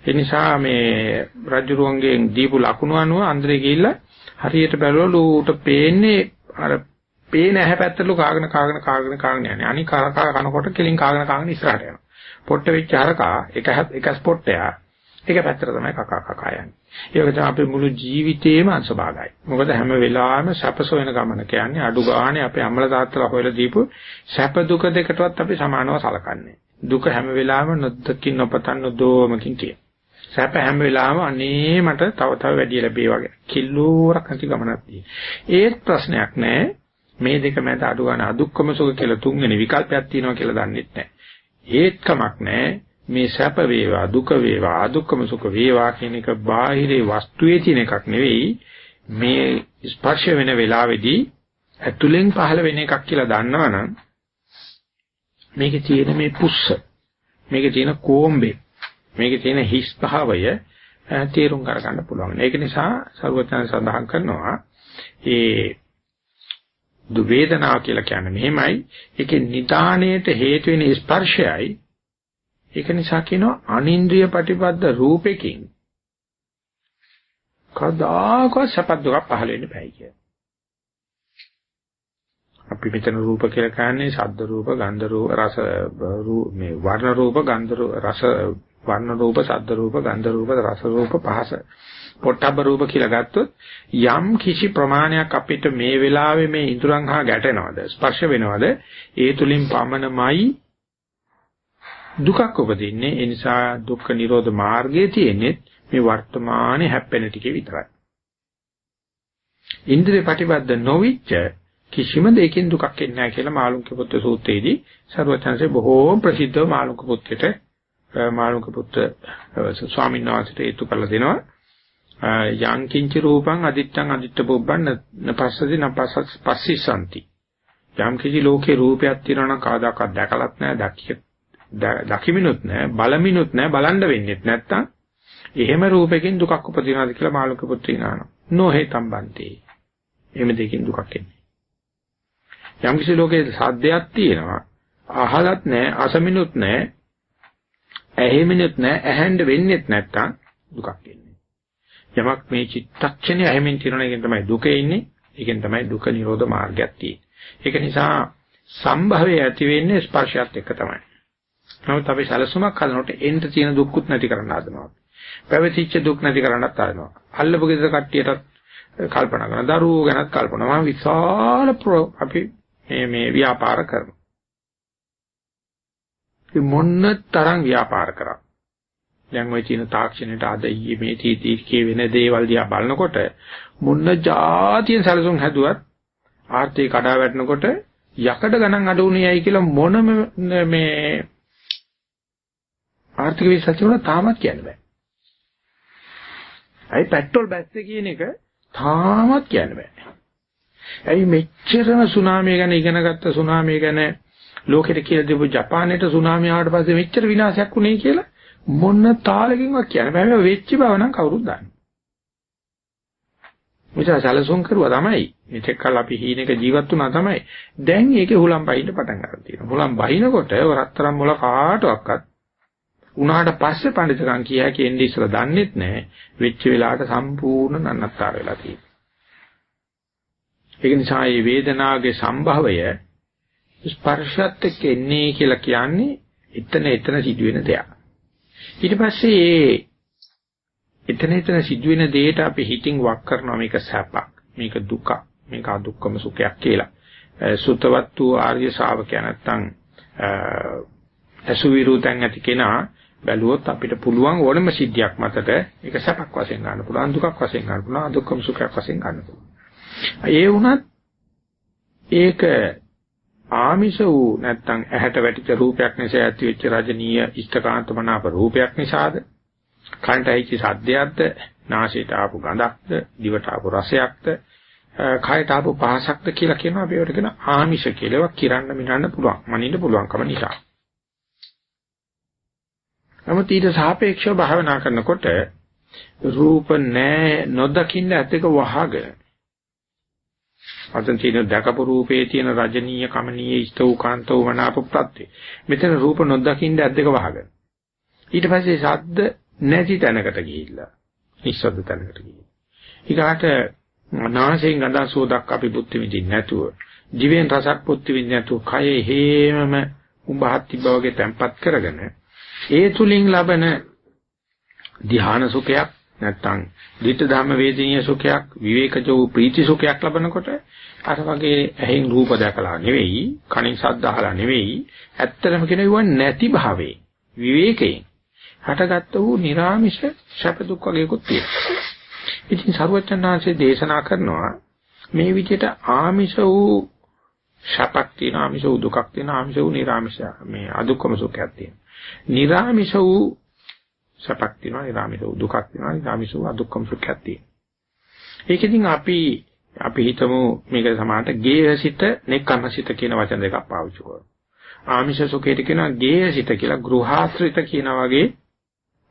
A: ඒ නිසා මේ රජුරුවන්ගෙන් දීපු ලකුණු අනුව අන්දරේ ගිහිල්ලා හරියට බැලුවලු ඌට පේන්නේ අර පේන ඇහැ පැත්තට කාගෙන කාගෙන කාගෙන කාගෙන යන්නේ. අනික කරකා කනකොට කෙලින් කාගෙන කාගෙන ඉස්සරහට යනවා. පොට්ට වෙච්ච හරකා එක එක ස්පොට්ටයා එක පැත්තට තමයි කකා කකා යන්නේ. ඒක තමයි අපේ මුළු ජීවිතේම අංශභාගයි. මොකද හැම වෙලාවෙම සැපස වෙන ගමන කියන්නේ අඩු ගානේ අපේ අම්මලා තාත්තලා හොයලා දීපු සැප දුක දෙකටවත් අපි සමානව සලකන්නේ. දුක හැම වෙලාවෙම නොදකින් නොපතන් නොදෝමකින් කියන. සැප හැම වෙලාවෙම අනේ මට තව තව වැඩි ලැබේ වගේ. කිල්ලෝරක් නැති ගමනක් තියෙනවා. ඒත් ප්‍රශ්නයක් නැහැ. මේ දෙක මැද අඩු ගන්න අදුක්කම සුඛ කියලා තුන්වෙනි විකල්පයක් තියෙනවා කියලා දන්නෙත් නැහැ. ඒත් කමක් නැහැ. මේ සැප වේවා දුක වේවා අදුක්කම සුඛ වේවා කියන එක බාහිරේ වස්තුවේ තියෙන එකක් නෙවෙයි මේ ස්පර්ශ වෙන වෙලාවේදී ඇතුලෙන් පහළ වෙන එකක් කියලා දන්නවනම් මේකේ තියෙන මේ පුස්ස මේකේ තියෙන කෝම්බේ මේකේ තියෙන හිස් භාවය තේරුම් කරගන්න පුළුවන්. ඒක නිසා සර්වඥයන් සඳහන් කරනවා ඒ දු වේදනාව කියලා කියන්නේ මෙහෙමයි. ඒකේ නිදාණයට හේතු වෙන ස්පර්ශයයි. ඒක නිසා කියනවා අනින්ද්‍රිය ප්‍රතිපද රූපෙකින් කදාකවත් සපත් දුක පහළ වෙන්න බෑ කිය. අපි මෙතන රූප කියලා කියන්නේ ශබ්ද රූප, ගන්ධ රූප, රස මේ වර්ණ රූප, ගන්ධ රූප, රස වර්ණ රූප, ශබ්ද රූප, ගන්ධ රූප, රස රූප, පහස. පොට්ටබ්බ රූප කියලා ගත්තොත් යම් කිසි ප්‍රමාණයක් අපිට මේ වෙලාවේ මේ ඉඳුරන් හා ගැටෙනවද ස්පර්ශ වෙනවද ඒ තුලින් පමණමයි දුකක් උපදින්නේ. ඒ නිසා දුක්ඛ නිරෝධ මාර්ගයේ තියෙන්නේ මේ වර්තමානයේ හැප්පෙන ටිකේ විතරයි. ඉන්ද්‍රිය ප්‍රතිබද්ධ නොවිච්ච කිසිම දෙයකින් දුකක් එන්නේ නැහැ කියලා මාළුන්ක පුත්‍ර සූත්‍රයේදී ਸਰවචන්සේ බොහෝ ප්‍රසිද්ධ මාළුන්ක පුත්‍රට මාළුක පුත්‍ර ස්වාමීන් වහන්සේට ඒතු කළ දෙනවා. යං කිංචි රූපං අදිත්තං අදිත්ත පුබ්බන් නපස්සති නපස්සස් පස්සිසanti යම් කිසි ලෝකේ රූපයක් තියෙනවා නම් කාදාකවත් දැකලත් නැහැ දකිය දකිමිනුත් නැහැ බලමිනුත් නැහැ බලන්න වෙන්නේ නැත්තම් එහෙම රූපකින් දුකක් උපදිනවාද කියලා මාළුක පුත්‍රයන් අහනවා නොහෙතම් බන්ති එහෙම දෙකින් දුකක් එන්නේ යම් කිසි ලෝකේ සාද්දයක් තියෙනවා අහලත් නැහැ අසමිනුත් නැහැ ඇහෙමිනුත් නැහැ ඇහෙන්න වෙන්නේත් නැත්තම් දුකක් එන්නේ. යමක් මේ චිත්තක්ෂණය ඇහෙමින් තිරණ එකෙන් තමයි දුක එන්නේ. ඒකෙන් තමයි දුක නිරෝධ මාර්ගයක් තියෙන්නේ. ඒක නිසා සම්භවය ඇති වෙන්නේ ස්පර්ශයත් එක්ක තමයි. නමුත් අපි සැලසුමක් හදනකොට එන්න තියෙන දුක්කුත් නැති කරන්න හදනවා. පැවතිච්ච දුක් නැති කරන්නත් හදනවා. අල්ලපු ගෙදර කට්ටියටත් කල්පනා කරන දරුවෝ ගැනත් කල්පනා මම විශාල අපි මේ මේ ව්‍යාපාර කරනවා. ඒ මොන්න තරම් ව්‍යාපාර කරා. දැන් ওই චීන තාක්ෂණයට අද ඊයේ මේ තීතිකේ වෙන දේවල් දිහා බලනකොට මොන්න જાතියෙන් සැලසුම් හැදුවත් ආර්ථික කඩාවැටෙනකොට යකඩ ගණන් අඩු වුණේයි කියලා මොනම මේ ආර්ථික විශ්ලේෂණ තාමත් කියන්න බෑ. අයි පෙට්‍රල් බැස්සේ කියන එක තාමත් කියන්න බෑ. ඇයි මෙච්චරම සුනාමිය ගැන ඉගෙන ගත්ත සුනාමිය ගැන ලෝකෙට කියලා දීපු ජපානයේ සුනාමිය ආවට පස්සේ මෙච්චර විනාශයක් වුණේ කියලා මොන තාලකින්වත් කියන්න බෑ. මේ වෙච්ච බව නම් කවුරුත් දන්නේ. මෙතන සැලසුම් කරුවා තමයි. මෙතෙක් කල් අපි හීනෙක ජීවත් වුණා තමයි. දැන් ඒකේ හුලම් බහින්න පටන් ගන්න තියෙනවා. හුලම් බහිනකොට රත්තරන් මොල කාටවත් උනාට පස්සේ පඬිතුකම් කියා කියන්නේ ඉස්සලා දන්නෙත් නැහැ. වෙච්ච වෙලාවට සම්පූර්ණ නන්නත්තර වෙලා තියෙනවා. ඒක නිසා මේ වේදනාවේ සම්භවය ස්පර්ශයත් එක්ක එන්නේ කියලා කියන්නේ එතන එතන සිදුවෙන දෙයක්. ඊට පස්සේ එතන එතන සිදුවෙන දෙයට අපි හිතින් වක් කරනවා මේක සැපක් මේක දුකක් මේක අදුක්කම සුඛයක් කියලා. සුතවත් වූ ආර්ය ශාවකයා නැත්තම් අසුවිරුතන් ඇති කෙනා බැලුවොත් අපිට පුළුවන් ඕනම සිද්ධියක් මතට ඒක සැපක් වශයෙන් ගන්න පුළුවන් දුකක් වශයෙන් ගන්න පුළුවන් අදුක්කම සුඛයක් වශයෙන් ගන්න පුළුවන්. ඒ වුණත් ඒක ආමිෂ වූ නැත්තම් ඇහැට වැටිච්ච රූපයක් නිසා ඇති වෙච්ච රජනීය ඉෂ්ඨකාන්ත මනාප රූපයක් නිසාද? කන්ට ඇහිච්ච සද්දයක්ද? නාසයට ආපු ගඳක්ද? දිවට ආපු රසයක්ද? කයට ආපු පහසක්ද කියලා කියනවා අපි ඒකට කියන ආමිෂ කියලා. ඒවා කිරන්න මිනන්න පුළුවන් මනින්න පුළුවන්කම නිසා. නමුත් ඊට සාපේක්ෂව භාවනා කරනකොට රූප නැහැ නොදකින්න ඇතක වහගෙන අතන තියෙන දකපු රූපේ තියෙන රජනීය කමනීය ඉෂ්ට වූ කාන්තෝ මනාප ප්‍රත්‍ය. මෙතන රූප නොදකින්න ඇද්දක වහගෙන ඊට පස්සේ ශබ්ද නැති තැනකට ගිහිල්ලා නිස්සද්ද තැනකට ගිහිල්ලා. ඊගාට නාසයෙන් ගඳ සෝදක් අපි බුද්ධ විඳින්න නැතුව දිවෙන් රසක් බුද්ධ විඳින්න නැතුව කයේ හේමම උඹහත් තිබ්බ වගේ තැම්පත් කරගෙන ඒ තුලින් ලබන ධ්‍යාන සුඛයක් නැත්නම් ධිට්ඨ ධම්ම වේදිනිය සුඛයක් විවේකජෝ ප්‍රීති සුඛයක් ලබනකොට අර වගේ ඇහෙන් රූප දැකලා නෙවෙයි කනින් ශබ්ද අහලා නෙවෙයි ඇත්තටම කියනවා නැති භාවේ විවේකයෙන් හටගත් වූ निराமிෂ සැප දුක් වගේකුත් තියෙනවා. ඉතින් සරුවචනාංශයේ දේශනා කරනවා මේ විදිහට ආමිෂ වූ සැපක් තියෙනවා ආමිෂ වූ දුකක් තියෙනවා ආමිෂ වූ निराமிෂ මේ අදුක්කම සුඛයක් තියෙනවා. නිරාමිෂ වූ සපක් තියෙනවා, නිරාමිෂ වූ දුකක් තියෙනවා, නිරාමිෂ වූ අදුක්කම් සුඛයක් තියෙනවා. ඒකෙන් අපි අපි හිතමු මේක සමානට ගේහසිත, නෙක්ඛම්මසිත කියන වචන දෙකක් පාවිච්චි කරනවා. ආමිෂ සුඛයට කියනවා ගේහසිත කියලා, ගෘහාශ්‍රිත කියන වගේ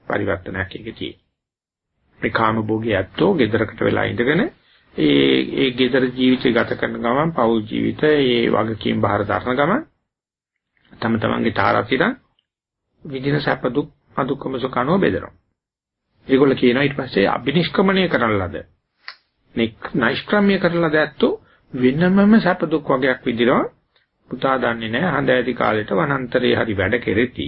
A: පරිවර්තනයක් ඒකේ තියෙනවා. මේ කාම භෝගී ඇත්තෝ gedarakට වෙලා ඉඳගෙන ඒ ඒ gedara ජීවිතය ගත කරන ගමන් පෞල් ජීවිත ඒ වගකීම් බාර දරන ගමන් තම තමන්ගේ තාරාතිරම් විදින සැප දුක් අදුක්කම සුඛනෝ බෙදනවා. ඒගොල්ල කියනවා ඊට පස්සේ අබිනිෂ්ක්‍මණය කරන ලද නෛෂ්ක්‍රම්‍ය කරන ලද ඇත්තෝ වෙනමම සැප දුක් වගේක් විදිනවා පුතා දන්නේ නැහැ හඳ ඇති කාලෙට වනාන්තරේ හරි වැඩ කෙරෙති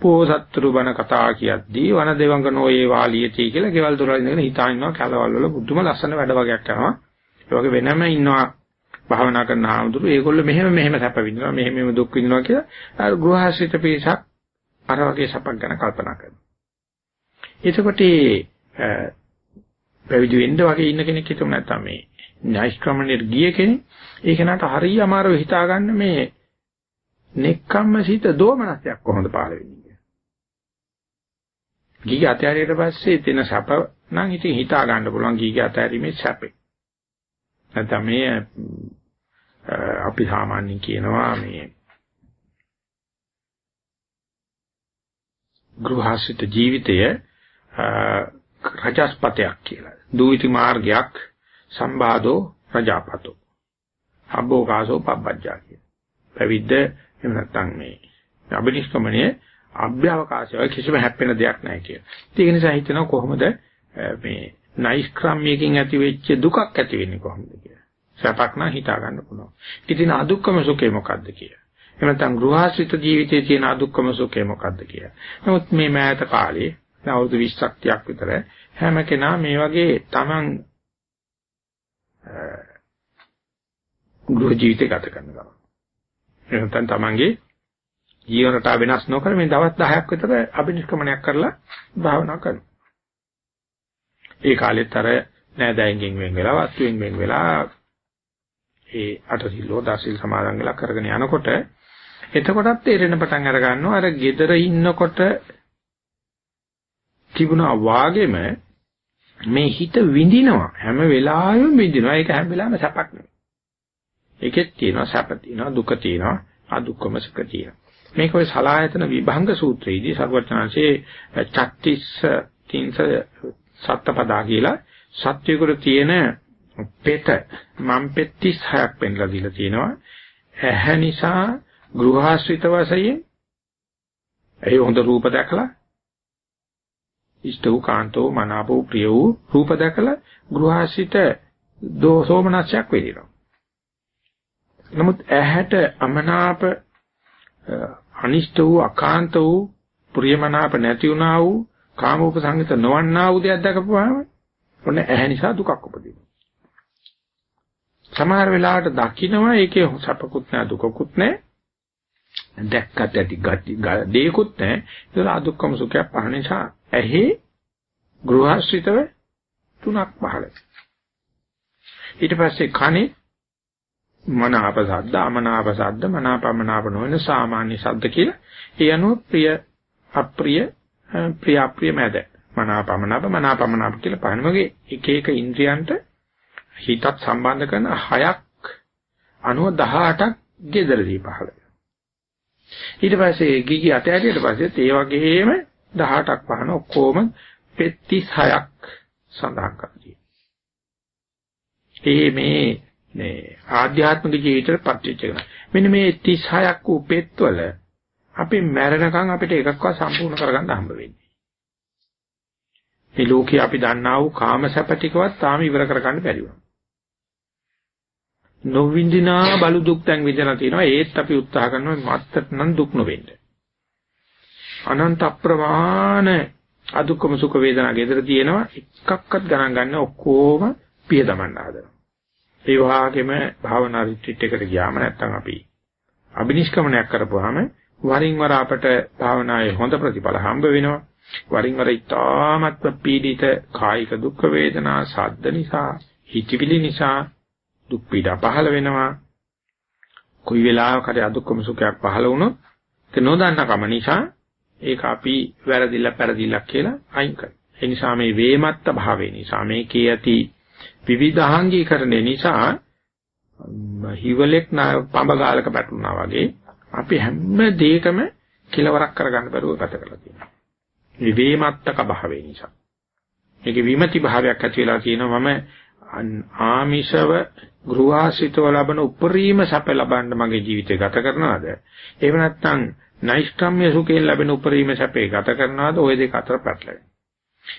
A: පෝසත්තුරු බණ කතා කියද්දී වන දෙවඟනෝ ඒ වාලියති කියලා ගෙවල් දොරවල් ඉඳගෙන හිතා ඉන්නවා කැලවල් වල බුදුම ලස්සන වැඩ වගේක් කරනවා. ඒ වගේ වෙනම ඉන්නවා භාවනා කරන ආමුදුරු ඒගොල්ලෝ මෙහෙම මෙහෙම සැප විඳිනවා මෙහෙම මෙහෙම දුක් විඳිනවා කියලා අර ගෘහාශ්‍රිත පිරිසක් අර වගේ සැපක් ගැන කල්පනා කරනවා. එතකොට පැවිදි වෙන්න වගේ ඉන්න කෙනෙක් හිතුව නැත්තම් මේ න්‍යායක්‍රමණයට ගිය කෙනෙක් ඒක නට හරිය අමාරුව හිතා ගන්න මේ නෙක්ඛම්ම සිත දෝමනස්යක් කොහොමද පාළ වෙන්නේ ගීගේ අතහැරියට පස්සේ තියෙන සැප නම් ඉතින් හිතා ගන්න පුළුවන් ගීගේ අතහැරීමේ සැපේ. නැත්නම් මේ අපි සාමාන්‍යයෙන් කියනවා මේ ගෘහාසිත ජීවිතය රජස්පතයක් කියලා. දුවිති මාර්ගයක් සම්බාධෝ රජාපතෝ. අබ්බෝකාසෝ පබ්බජ්ජා කියන. පැවිද්ද එහෙම නැත්නම් මේ අබිනිෂ්ක්‍මණයේ අභ්‍යවකාශය කිසිම හැප්පෙන දෙයක් නැහැ කියලා. ඒක නිසා හිතනවා කොහොමද මේ නයිස්ක්‍රම්‍යකින් ඇති වෙච්ච දුකක් ඇති වෙන්නේ කොහොමද කියලා. සැපක් නම් හිතා ගන්න පුළුවන්. ඉතින් අදුක්කම සුඛේ මොකද්ද කියලා. එහෙම නැත්නම් ගෘහාශ්‍රිත ජීවිතයේ තියෙන අදුක්කම සුඛේ මොකද්ද කියලා. නමුත් මේ මෑත කාලේ අවුරුදු 20ක් 30ක් විතර හැම කෙනා මේ වගේ Taman ගෘහ ජීවිතය ගත කරන ගමන්. එහෙනම් තමන්ගේ ජීවන රටාව වෙනස් නොකර මේ දවස් 10ක් විතර අභිනිෂ්ක්‍මණයක් කරලා භාවනා කරනවා. ඒ කාලෙත් අර නෑදෑයන්ගෙන් වෙන් වෙලා වස්තුවෙන් වෙන් වෙලා ඒ අටසිල්ලෝ දසිල් සමාදන් වෙලා කරගෙන යනකොට එතකොටත් තේරෙන පටන් අර ගන්නවා අර gedara ඉන්නකොට තිබුණා වාගෙම මේ හිත විඳිනවා. හැම වෙලාවෙම විඳිනවා. ඒක හැම වෙලාවෙම සැපක් නෙවෙයි. ඒකෙත් තියෙනවා සැප තියෙනවා දුක තියෙනවා අදුක්කම සුඛ තියෙනවා. මේක ඔය සලායතන විභංග සූත්‍රයේදී සර්වඥාන්සේ චත්තිස් තින්ස සත්පදා කියලා සත්‍යකුර තියෙන පෙත මම් පෙත් 36ක් පෙන්ලා දීලා තියෙනවා. ඇහැ නිසා ගෘහාශ්‍රිත වශයෙන් ඒ හොඳ රූප දැකලා ඉෂ්ට වූ කාන්තෝ මනාපෝ ප්‍රිය වූ රූප දැකලා ගෘහාශ්‍රිත දෝසෝමනස්යක් වෙදිනවා. නමුත් ඇහැට අමනාප අනිෂ්ට වූ අකාන්ත වූ ප්‍රියමනාප නැති වුණා වූ කාමෝපසංගිත නොවන්නා වූ දෙයක් දැකපුවාම ඔන්න ඇහැ නිසා දුකක් උපදිනවා. සමහර වෙලාවට දකින්නවා ඒකේ සැපකුත් නැහැ දුකකුත් නැහැ. දැක්කට ඇති ගති දෙයක්කුත් නැහැ. ඒක අදුක්කම සුඛයක් පහන නිසා ඇහි ගෘහස්විතව තුනක් පහළ. ඊට පස්සේ කනේ මනාප ශබ්ද, අමනාප ශබ්ද, මනාපමනාප නොවන සාමාන්‍ය ශබ්ද කියලා. ඒ අනුව ප්‍රිය, අප්‍රිය, ප්‍රිය අප්‍රිය මැද. මනාපමනාප, මනාපමනාප කියලා පහන වගේ එක එක ඉන්ද්‍රියන්ට හිතත් සම්බන්ධ කරන හයක් අනුව 18ක් ගෙදරදී පහළ ඊට පස්සේ ගිගි අතහැරියට පස්සෙත් ඒ වගේම 18ක් පහන ඔක්කොම 36ක් සඳහන් කරලා ඒ මේ මේ ආධ්‍යාත්මික ජීවිතේට පත්වෙච්ච එක. මෙන්න මේ 36ක් වූ පෙත්වල අපි මැරෙනකන් අපිට එකක්වත් සම්පූර්ණ කරගන්න හම්බ වෙන්නේ. මේ ලෝකේ අපි දන්නා වූ කාම සැප ටිකවත් තාම ඉවර කරගන්න බැරි වුණා. නොවින්දිනා බලු දුක් දැන් විඳලා තියෙනවා ඒත් අපි උත්සාහ කරනවා මත්තට නම් දුක් නොවෙන්න. අනන්ත අප්‍රමාණ අදුක්කම සුඛ වේදනා gedara තියෙනවා එකක්වත් ගණන් ගන්න ඔක්කොම පිය දමන්න හදනවා. ඒ වගේම භාවනා රිට්‍රීට් එකට ගියාම නැත්නම් අපි අබිනිෂ්ක්‍මණයක් කරපුවාම වරින් වර අපට භාවනාවේ හොඳ ප්‍රතිඵල හම්බ වෙනවා. වරින් වර ඉතාමත්ම පීඩිත කායික දුක් වේදනා සද්ද නිසා හිතවිලි නිසා දුක් පීඩා පහළ වෙනවා. කොයි වෙලාවක හරි අදුක්කම සුඛයක් පහළ වුණොත් ඒක නොදන්න කම නිසා ඒක අපි වැරදිලා පෙරදිලා කියලා අයින් කරනවා. ඒ නිසා මේ වේමත්ත භාවය නිසා මේකේ ඇති විවිධාංගීකරණය නිසා හිවලෙක් පඹ ගාලක පැටුණා වගේ අපි හැම දෙයකම කෙලවරක් කරගන්න බැරුව ගත කරලා තියෙනවා. මේ වේමත්තක භාවය නිසා. මේකේ විමති භාවයක් ඇති වෙලා තියෙනවා මම ආමිෂව ගෘහාසිතව ලබන උපරිම සැප ලබන්න මගේ ජීවිතය ගත කරනවාද? එහෙම නැත්නම් නෛෂ්ක්‍රම්‍ය සුඛයෙන් ලැබෙන උපරිම සැපේ ගත කරනවාද? ওই දෙක අතර පැටලෙනවා.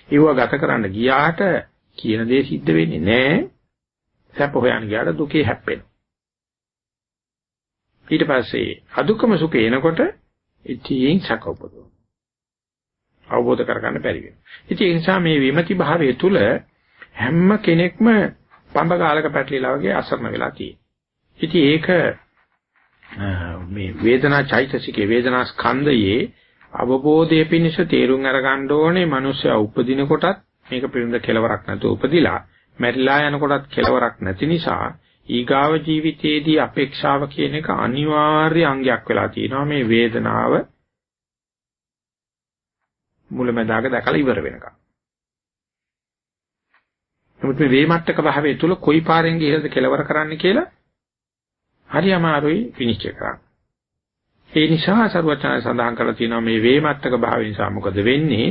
A: ඒව ගත කරන්න ගියාට කියන දේ සිද්ධ වෙන්නේ නැහැ. සැප හොයන්න ගියාට දුකේ හැප්පෙනවා. ඊට පස්සේ අදුක්කම සුඛේ එනකොට ඉතින් සැක උපදවනවා. අවබෝධ කරගන්න බැරි වෙනවා. ඉතින් ඒ නිසා මේ විමති භාවය තුල හැම කෙනෙක්ම පඹ කාලක පැටලිලා වගේ අසරණ වෙලා තියෙනවා. ඉතින් ඒක මේ වේදනා චෛතසිකේ වේදනා ස්කන්ධයේ අවබෝධය පිණිස තේරුම් අරගන්න ඕනේ මිනිස්සයා උපදින කොටත් මේක පිළිඳ කෙලවරක් නැතුව උපදිලා මැරිලා යනකොටත් කෙලවරක් නැති නිසා ඊගාව ජීවිතයේදී අපේක්ෂාව කියන එක අනිවාර්ය අංගයක් වෙලා තියෙනවා මේ වේදනාව මුලැමැදාක දැකලා ඉවර වෙනකම්. නමුත් මේ වේමට්ටක භාවයේ තුල කොයි පාරෙන් ගිහලාද කෙලවර කරන්න කියලා හරි අමාරුයි විනිශ්චය කරන්න. ඒ නිසා සරුවචන සඳහන් කරලා තියෙනවා මේ වේමට්ටක භාවය නිසා මොකද වෙන්නේ?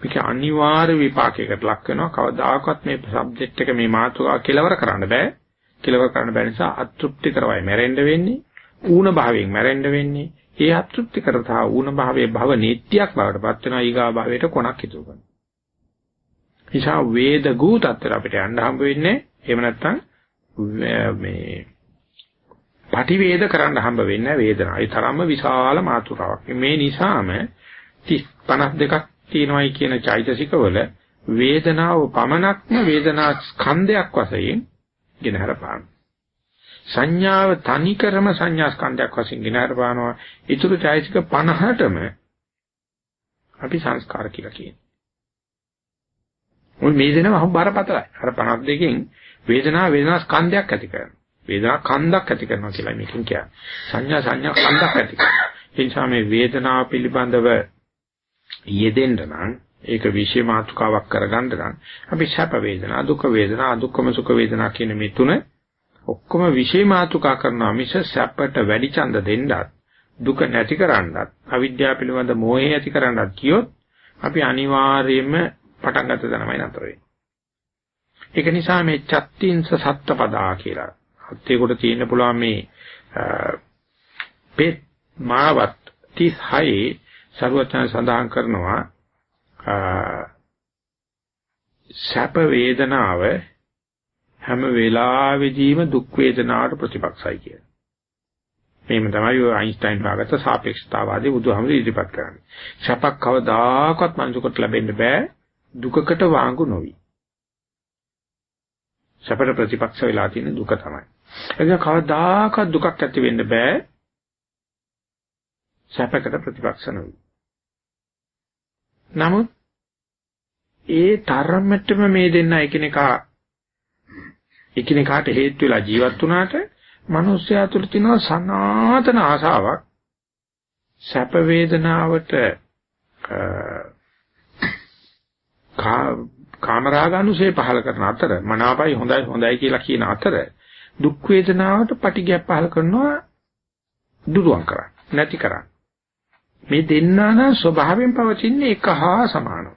A: මේක අනිවාර්ය විපාකයකට ලක් වෙනවා. කවදාකවත් මේ සබ්ජෙක්ට් එක මේ මාතෘකාව කෙලවර කරන්න බෑ. කෙලවර කරන්න බැරි නිසා අතෘප්ති කරවයි මැරෙන්න වෙන්නේ. ඌන භාවයෙන් මැරෙන්න වෙන්නේ. ඒ අතෘප්ති කරතා ඌන භාවයේ භව නීත්‍යයක් බවට පත් වෙනවා ඊගා භාවයට කොනක් හිතුව කරනවා. නිසා වේද ගූතත්තර අපිට යන්න හම්බ වෙන්නේ එහෙම නැත්නම් මේ පටිවේද කරන්න හම්බ වෙන්නේ වේදනාව. ඒ තරම්ම විශාල මාතුරාවක්. මේ නිසාම 30 52ක් තියෙනවායි කියන චෛතසිකවල වේදනාව පමණක්ම වේදනා ස්කන්ධයක් වශයෙන් ගෙන හරපාන. සංඥාව තනිකරම සංඥා ස්කන්ධයක් වශයෙන් ගෙන හරපානවා. ඊටු චෛතසික 50ටම අපි සංස්කාර කියලා කියනවා. ওই මේ දෙනම අහු බරපතලයි. අර 52කින් වේදනාව වේදනා ස්කන්ධයක් ඇති කරනවා. වේදනා කන්දක් ඇති කරනවා කියලා මේකෙන් කියන්නේ. සංඥා සංඥා කන්දක් ඇති කරනවා. ඒ නිසා මේ වේදනාව පිළිබඳව යෙදෙන්න නම් ඒක විශේෂ මාතෘකාවක් කරගන්න නම් අපි සැප වේදනා, දුක් වේදනා, අදුක්කම සුඛ වේදනා කියන මේ තුන ඔක්කොම විශේෂ මාතෘකා කරනවා මිස සැපට වැඩි ඡන්ද දෙන්නත් දුක නැති කරන්නත් අවිද්‍යාව පිළිබඳ මෝහය ඇති කරන්නත් කියොත් අපි අනිවාර්යයෙන්ම පටන් ගත තමයි නතර වෙන්නේ. ඒක නිසා මේ චත්තිංස සත්පදා කියලා හත්තේකට තියෙන්න පුළුවන් මේ පෙත් මාවත් 36 සරුවචන සඳහන් කරනවා සැප වේදනාව හැම වෙලාවෙදීම දුක් වේදනාවට ප්‍රතිපක්ෂයි කියලා. මේම තමයි ඔය අයින්ස්ටයින් වාගත්ත සාපේක්ෂතාවාදී බුදුහාමුදුරු ඉදිරිපත් කරන්නේ. සැපක් කවදාකවත් මනුෂ්‍යකට ලැබෙන්න බෑ දුකකට වාංගු නොවි. සැපට ප්‍රතිපක්ෂ වෙලා තියෙන දුක තමයි. ඒක කවදාකවත් දුකක් ඇති වෙන්න බෑ සැපකට ප්‍රතිපක්ෂ නොවි. නමුත් ඒ තරමටම මේ දෙන්න එකිනෙකා එකිනෙකාට හේතු වෙලා ජීවත් වුණාට මිනිස්යා තුළ තියෙන සනාතන ආසාවක් සැප වේදනාවට කාමරාගානුසය පහල කරන අතර මනාපයි හොඳයි හොඳයි කියලා කියන අතර දුක් වේදනාවට පටිගයක් පහල කරනවා දුරුවන් කරන්න නැති කරන්න. මේ දෙන්නා නම් ස්වභාවයෙන් පවතින්නේ එක හා සමානව.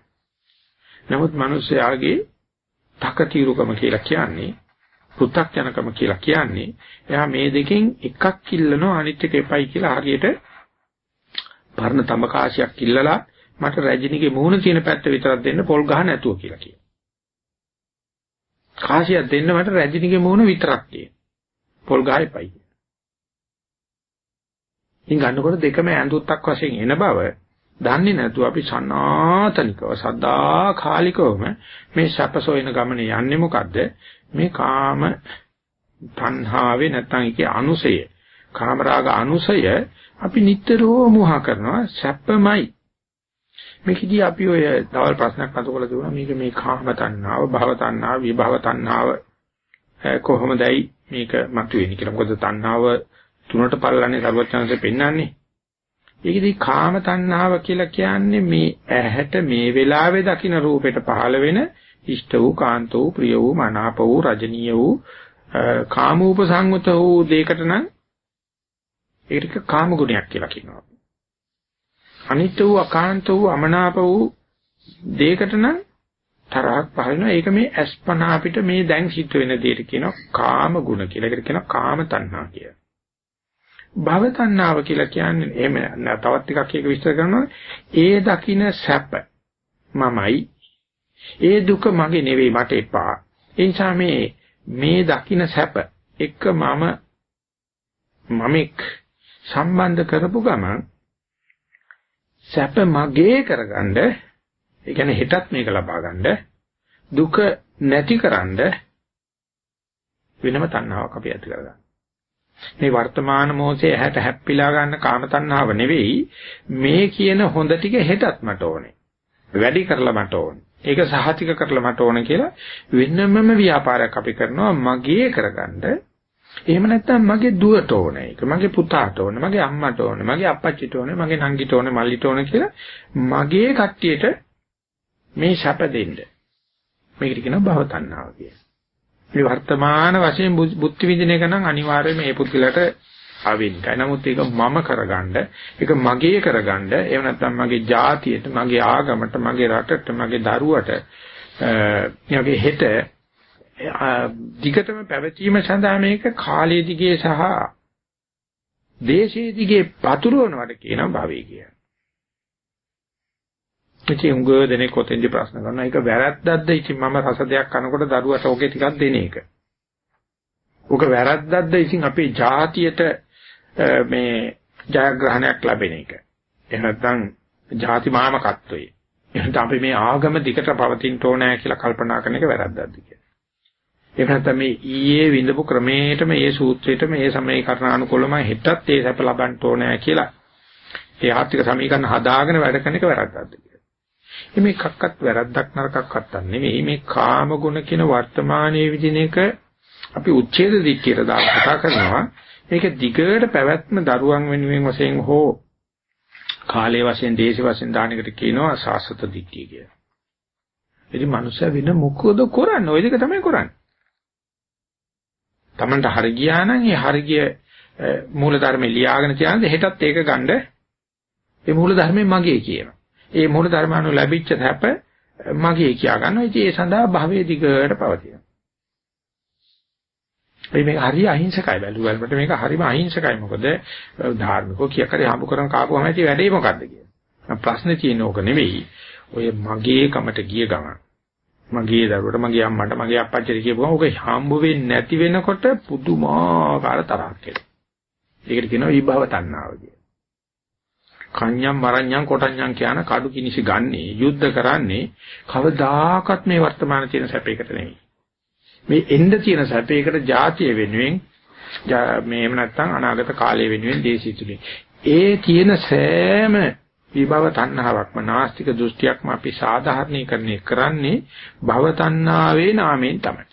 A: නමුත් මිනිස්යාගේ තකතිරුකම කියලා කියන්නේ පෘථග්ජනකම කියලා කියන්නේ එයා මේ දෙකෙන් එකක් කිල්ලනවා අනිත් එක එපයි කියලා හරියට පරණ තඹකාසියක් කිල්ලලා මට රජිනිගේ මූණ තියෙන පැත්ත විතරක් දෙන්න පොල් ගහ නැතුව කියලා කියනවා. කාසියක් දෙන්න මට රජිනිගේ මූණ විතරක් තියෙන. පොල් ගහ එපයි. ඉතින් ගන්නකොට දෙකම ඇඳුත්තක් වශයෙන් එන බව දන්නේ නැතුව අපි සනාතනිකව සදා කාලිකවම මේ සැපසොයන ගමනේ යන්නේ මොකද්ද මේ කාම තණ්හාවේ නැත්නම් ඒකේ අනුසය කාමරාග අනුසය අපි නිතරම මුහා කරනවා සැපමයි මේකදී අපි ඔය දවල් ප්‍රශ්නයක් අතකොල දුන්නා. මේක මේ කාම තණ්හාව භව තණ්හාව විභව තණ්හාව කොහොමදයි මේක මතුවෙන්නේ කියලා. මොකද තණ්හාව තුනට පල්ලන්නේ සර්වඥාන්සේ පෙන්වන්නේ. ඒකෙදි කාම තණ්හාව කියලා කියන්නේ මේ ඇහැට මේ වෙලාවේ දකින්න රූපෙට පහළ වෙන ඉෂ්ට වූ කාන්ත වූ ප්‍රිය වූ මනාප වූ රජනීය වූ කාමූප සංගත වූ දෙයකට නම් ඒක කාම ගුණයක් කියලා කියනවා. අනිත්‍ය වූ අකාන්ත වූ අමනාප වූ දෙයකට නම් තරහක් පහළ වෙනවා. ඒක මේ අස්පනා අපිට මේ දැන් සිද්ධ වෙන දෙයට කියනවා කාම ගුණ කියලා. ඒකට කියනවා කාම තණ්හා කියලා. භව තණ්හාව කියලා කියන්නේ එහෙම තවත් ටිකක් ඒක විස්තර කරනවා. ඒ දකින්න සැප මමයි ඒ දුක මගේ නෙවෙයි මට එපා. ඒ නිසා මේ මේ දකින්න සැප එක මම මමෙක් සම්බන්ධ කරපු ගමන් සැප මගේ කරගන්න ඒ කියන්නේ හෙටත් මේක ලබා ගන්න දුක නැතිකරන්න වෙනම තණ්හාවක් අපි ඇති කරගන්න. මේ වර්තමාන මොහොතේ ඇහැට හැප්පිලා ගන්න කාම තණ්හාව නෙවෙයි මේ කියන හොඳ ටික හෙටත් මට ඕනේ. වැඩි කරලා මට ඕනේ. ඒක සහතික කරලා මට ඕන කියලා වෙනමම ව්‍යාපාරයක් අපි කරනවා මගේ කරගන්න. එහෙම නැත්නම් මගේ දුවට ඕන ඒක, මගේ පුතාට ඕන, මගේ අම්මට ඕන, මගේ අප්පච්චිට ඕන, මගේ නංගිට ඕන, මල්ලිට ඕන කියලා මගේ කට්ටියට මේ ශප දෙන්න. මේකට කියනවා භව තණ්හාව කියලා. මේ වර්තමාන වශයෙන් බුද්ධ විදින එක නම් අනිවාර්යයෙන්ම මේ පුද්ගලට ආවෙන්නයි. නමුත් ඒක මම කරගන්න, ඒක මගේ කරගන්න, එහෙම නැත්නම් මගේ ජාතියට, මගේ ආගමට, මගේ රටට, මගේ දරුවට, මගේ හෙට දිගටම පැවතීම සඳහා මේක කාලයේ දිගේ සහ දේශයේ දිගේ පතුරවනවට කියන භවය කියන. ඉතින් උංගව දෙනේ කොතෙන්ද ප්‍රශ්න කරනවා. ඒක වැරද්දක්ද? ඉතින් මම රස දෙයක් කනකොට දරුවට ඕකේ ටිකක් දෙන එක. ඕක වැරද්දක්ද? ඉතින් අපේ ජාතියට මේ ජයග්‍රහණයක් ලැබෙන එක. එහෙම නැත්නම් ಜಾති මාමකත්වයේ. එහෙනම් අපි මේ ආගම දිකට පවතින්න ඕනෑ කියලා කල්පනා කරන එක වැරද්දක්ද කියලා. එහෙම නැත්නම් මේ ඊයේ විඳපු ක්‍රමයටම මේ සූත්‍රයටම මේ සමීකරණානුකූලව හෙටත් ඒ සැප ලබන්න ඕනෑ කියලා ඒ ආර්ථික සමීකරණ හදාගෙන වැඩ කරන එක වැරද්දක්ද කියලා. මේ එකක්වත් වැරද්දක් නරකක්වත් නෙමෙයි මේ කාම ගුණ කියන වර්තමානයේ විදින එක අපි උච්ඡේද දික්කියට දාලා කතා කරනවා මේක දිගට පැවැත්ම දරුවන් වෙනුවෙන් වශයෙන් හෝ කාලයේ වශයෙන් දේශ වශයෙන් දාන එකට කියනවා සාසත දික්කිය කියලා. ඉතින් මනුස්සය වෙන මොකද කරන්නේ? ওই දෙක තමයි කරන්නේ. Tamanට හරි ගියා නම් ඒ හරි ගිය මූල ධර්මේ ලියාගෙන තියනද හෙටත් ඒක ගන්න ඒ මූල ධර්මේ මගේ කියනවා. ඒ මූල ධර්ම අනුව ලැබිච්ච හැප මගේ කියා ගන්නවා. ඉතින් ඒ සඳහා භවයේ දිගට පවතිනවා. ඒ මේක හරි අහිංසකයි බැලුවල්මට මේක හරිම අහිංසකයි මොකද ධාර්මිකෝ කිය කරේ හම්බ කරන් කාපුවම ඇති වැඩේ මොකද්ද කියලා. ප්‍රශ්නේ තියෙන ඕක නෙවෙයි. ඔය මගේ කමට ගිය ගමන් මගේ දරුවට මගේ අම්මට මගේ අප්පච්චිට කියපුවම ඔක හම්බ වෙන්නේ නැති වෙනකොට පුදුමාකාර තරහක් එනවා. ඒකට කියනවා විභව තණ්හාව කියලා. කන්‍යම් මරණ්‍යම් කොටඤ්ඤම් කියන කඩු කිනිසි ගන්නේ යුද්ධ කරන්නේ කවදාකවත් මේ වර්තමාන තියෙන සැපයකට නෙවෙයි. මේ එන්න තියෙන සැපයකට ಜಾතිය වෙනුවෙන් මේ එහෙම නැත්නම් අනාගත කාලය වෙනුවෙන් දේශිතුනේ. ඒ තියෙන සෑම විභව තණ්හාවක්ම නාස්තික දෘෂ්ටියක්ම අපි සාධාරණීකරණය කරන්නේ භව තණ්හාවේ නාමයෙන් තමයි.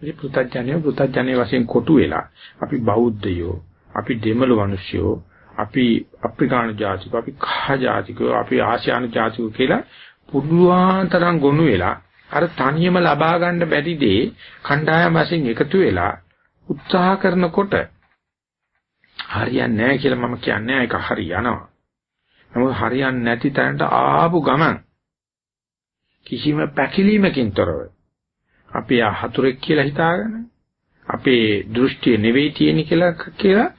A: මේ පුතඥය පුතඥය වශයෙන් කොටු වෙලා අපි බෞද්ධයෝ අපි දෙමළ මිනිස්සුયો අපි අප්‍රිකානු ජාතිකෝ අපි කහ ජාතිකෝ අපි ආසියානු ජාතිකෝ කියලා පුදුවාන් තරම් ගොනු වෙලා අර තනියම ලබා ගන්න බැරි දේ කණ්ඩායම් වශයෙන් එකතු වෙලා උත්සාහ කරනකොට හරියන්නේ නැහැ කියලා මම කියන්නේ ඒක හරියනවා. නමුත් හරියන්නේ නැති තැනට ආපු ගමන් කිසිම පැකිලීමකින් තොරව අපි ආ හතුරෙක් කියලා හිතාගෙන අපේ දෘෂ්ටිය නෙවෙයි තියෙන කියලා කියලා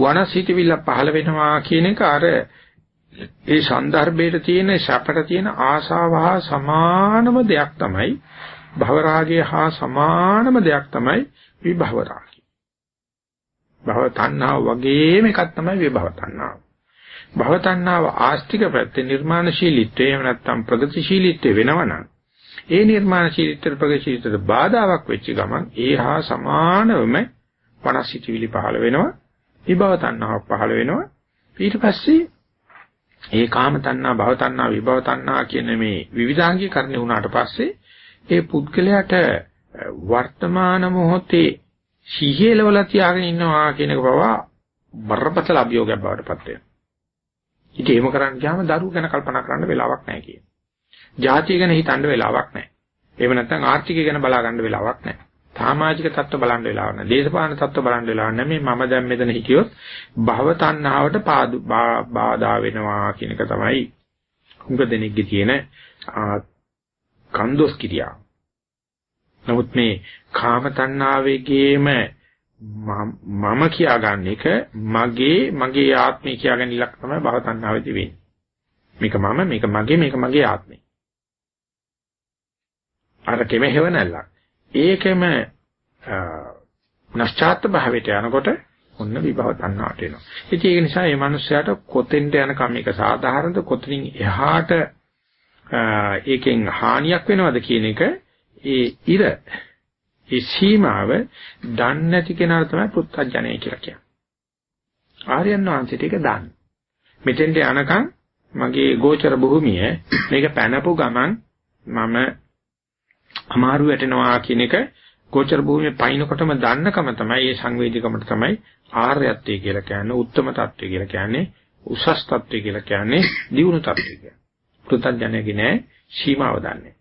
A: වනසිතවිල්ල පහළ වෙනවා කියන එක අර ඒ સંદર્ભයට තියෙන ශපට තියෙන ආශාව හා සමානම දෙයක් තමයි භවරාගය හා සමානම දෙයක් තමයි විභවරාගය භව තණ්හාව වගේම එකක් තමයි විභව තණ්හාව. භව තණ්හාව ආස්තික පැත්තේ නිර්මාණශීලීත්වය එහෙම නැත්නම් ප්‍රගතිශීලීත්වය වෙනවනම් ඒ නිර්මාණශීලීත්වයට ප්‍රගතිශීලීත්වයට බාධාවක් වෙච්ච ගමන් ඒ හා සමානවම පනසිතවිලි පහළ වෙනවා විභව තණ්හාවක් පහළ වෙනවා ඊට පස්සේ ඒ කාම තණ්හා, භව තණ්හා, විභව තණ්හා කියන මේ විවිධාංගීකරණය වුණාට පස්සේ ඒ පුද්ගලයාට වර්තමාන මොහොතේ සිහියලවල තියාගෙන ඉන්නවා කියන එක බව බරපතල අභියෝගයක් බවට පත් වෙනවා. ඉතින් එහෙම කරන්න ගියාම දරුවෝ ගැන කල්පනා කරන්න වෙලාවක් නැහැ කියන. ජාතිය ගැන හිතන්න වෙලාවක් නැහැ. එහෙම නැත්නම් ආර්ථිකය ගැන බලා ගන්න වෙලාවක් නැහැ. සමාජික තත්ත්ව බලන්න වෙලාවක් නැහැ. දේශපාලන තත්ත්ව බලන්න වෙලාවක් නැහැ. මේ මම දැන් මෙතන හිටියොත් භව තණ්හාවට බාධා වෙනවා කියන එක තමයි හුඟ දෙනෙක්ගේ තියෙන කන්දොස් කිරියා. නමුත් මේ කාම තණ්හාවේගේම මම කියාගන්න එක මගේ මගේ ආත්මය කියාගන්න ඉලක්ක තමයි භව තණ්හාවේදී වෙන්නේ. මේක මම මේක මගේ මේක මගේ ආත්මය. අර කෙමෙහෙව නැල්ලක්. ඒකෙම නැස්චාත් භාවයට යනකොට ඔන්න විභව තණ්හාට එනවා. ඉතින් ඒක නිසා මේ මිනිස්යාට කොතෙන්ට යනකම් මේක සාධාරණද කොතනින් එහාට ඒකෙන් හානියක් වෙනවද කියන එක ඒ ඉර ඒ සීමාව දන්නේ නැති කෙනා තමයි පුත්තජනය කියලා කියන්නේ. ආර්යයන් වහන්සේට ඒක දාන්න. මෙතෙන්ට යනකම් මගේ ගෝචර භූමිය මේක පැනපු ගමන් මම අමාරු වැටෙනවා කියන එක ගෝචර භූමියේ පයින්කොටම දන්නකම තමයි ඒ සංවේදිකමට තමයි ආර්යත්වය කියලා කියන්නේ උත්තරම තත්වය කියලා කියන්නේ උසස් තත්වය කියලා කියන්නේ දියුණු තත්වය කියන්නේ. පුත්තජනයගේ නෑ සීමාව දන්නේ.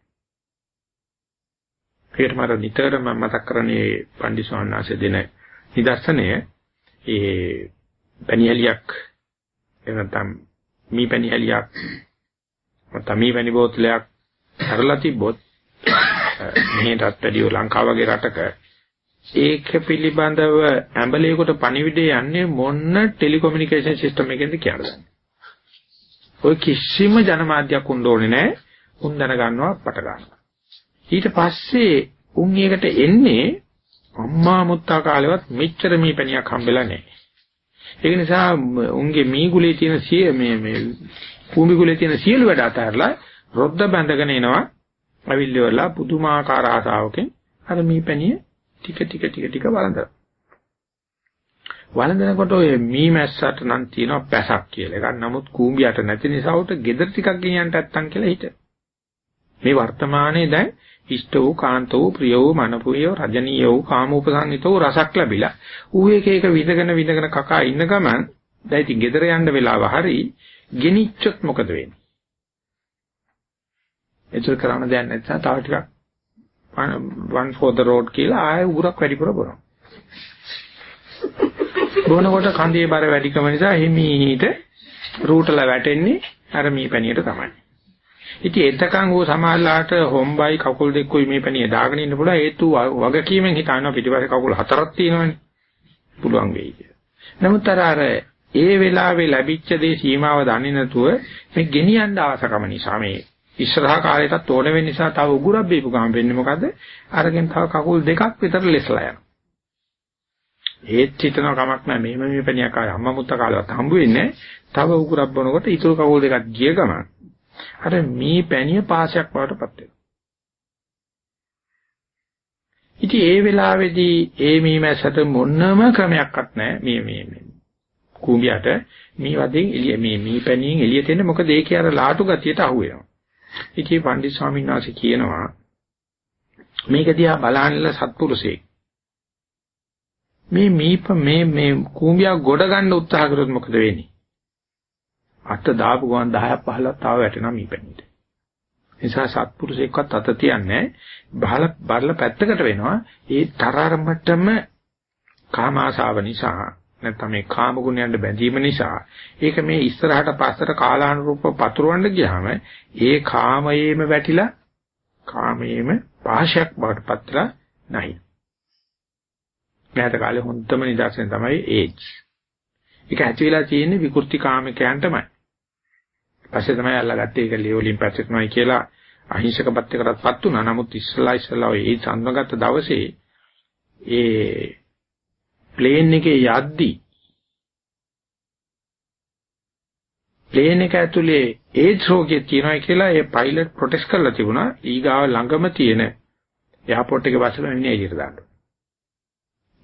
A: ඒකට මට නිතරම මතක් කරන්නේ පන්දි ස්වාමීන් දෙන නිදර්ශනය ඒ පැණියලියක් එනතම් මී පැණියලියක් නැත්නම් මී පැණි බෝතලයක් කරලා තිබ්බොත් මෙහෙටත් වැඩිය ලංකාව වගේ රටක ඒක පිළිබඳව ඇඹලේකට පණිවිඩය යන්නේ මොන ටෙලිකොමියුනිකේෂන් සිස්ටම් එකෙන්ද කියලා දන්නේ. ඔය කිසිම ජනමාධ්‍යයක් උන් ඕනේ නැහැ. උන් දැනගන්නවා පට ගන්නවා. ඊට පස්සේ උන් ඒකට එන්නේ අම්මා මුත්තා කාලෙවත් මෙච්චර මේ පැණියක් හම්බෙලා නැහැ. ඒක නිසා උන්ගේ මීගුලේ තියෙන සිය මේ මේ කුඹිගුලේ තියෙන සියලු වැඩ අතහැරලා රොද්ද බැඳගෙන එනවා අවිල්ලවලා පුදුමාකාර ආසාවකින් අර මීපැණිය ටික ටික ටික ටික වළඳනවා. වළඳනකොට ඔය මී මැස්සට නම් තියෙනවා පැසක් කියලා එකක්. නමුත් කූඹියට නැති නිසා උට ගෙදර ටිකක් ගෙනියන්න නැත්තම් කියලා හිත. මේ වර්තමානයේ දැන් ඉෂ්ට වූ කාන්ත වූ ප්‍රිය වූ මනපුය රජනීය වූ කාමෝපසංගිත වූ රසක් ලැබිලා ඌ එක එක විඳගෙන විඳගෙන කකා ඉන්න ගමන් දැන් ඉතින් ගෙදර යන්න වෙලාව හරි ගෙනිච්චොත් මොකද වෙන්නේ? එතන කරන්න දෙයක් නැත්නම් තව ටිකක් one for the road කියලා ආයෙ උගුරක් වැඩිපුර බොනවා. බොනකොට කඳේ බර වැඩිකම නිසා හිමීට රූටල වැටෙන්නේ අර මීපැණියට තමයි. ඉතින් එතකන් ඌ සමාල්ලාට හොම්බයි කකුල් දෙකකුයි මේ පැණිය දාගෙන ඉන්න පුළුවන් ඒතු වගකීමෙන් හිතනවා පිටිපස්සේ කකුල් හතරක් තියෙනවනේ. පුළුවන් වෙයි කියලා. නමුත් අර අර ඒ වෙලාවේ ලැබිච්ච දේ සීමාව දන්නේ නැතුව මේ ගෙනියන්න අවශ්‍යකම නිසා මේ ඉස්සරහා කාලයටත් ඕන වෙන නිසා තව උගුරක් බීපු ගමන් වෙන්නේ මොකද? අරගෙන තව කකුල් දෙකක් විතර ලෙස්ලා යනවා. ඒත් හිතනවා කමක් නැහැ මේම මේ පැණියක් ආය අම්මා මුත්ත කාලවත් හම්බ වෙන්නේ තව උගුරක් බොනකොට ඊටු කකුල් දෙකක් ගිය ගමන් අර මේ පැණිය පාසයක් බවට පත් වෙනවා. ඉතින් ඒ වෙලාවේදී ඒ මීමැසට මොනම ක්‍රමයක්වත් නැහැ මේ මේ මේ කුඹියට මේ වදින් එළිය මේ මේ පැණියෙන් එළියට එන්නේ මොකද ඒකේ අර ලාටු ගතියට අහු වෙනවා. ඉතින් පණ්ඩිත ස්වාමීන් වහන්සේ කියනවා මේක දිහා බලන්නල සත්පුරුෂයෙක් මේ මීප මේ මේ කුඹියා ගොඩ ගන්න උත්සාහ කරොත් මොකද වෙන්නේ? අත දාපු ගමන් 10ක් 15ක් තව වැටෙනවා මීපැණිට. නිසා සත්පුරුෂයෙක්වත් අත තියන්නේ බහල බරල පැත්තකට වෙනවා. ඒ තරරමටම කාම ආශාව නිසා නැත්නම් මේ කාම ගුණයන්ට බැඳීම නිසා ඒක මේ ඉස්සරහට පස්සට කාලානුරූපව පතුරවන්න ගියාම ඒ කාමයේම වැටිලා කාමයේම පාශයක් බවට පත්ලා නැහැ. මෑත කාලේ හොඳම නිදර්ශනය තමයි ඒජ්. ඒක ඇති වෙලා තියෙන්නේ විකෘති කාමකයන්ටමයි. පස්සේ තමයි අල්ලගත්තේ ඒක ලියවලින් පැත්තටමයි කියලා අහිංසක පැත්තකටපත් වුණා. නමුත් ඉස්සලා ඉස්සලා ඒ සම්මගත දවසේ ඒ ප්ලේන් එකේ යද්දි ප්ලේන් එක ඇතුලේ ඒඩ්ස් රෝගය තියෙනවා කියලා ඒ පයිලට් ප්‍රොටෙස්ට් කරලා තිබුණා. ඊගාව ළඟම තියෙන එයාපෝට් එකේ බස්සලා ඉන්නේ එළියට දාන්න.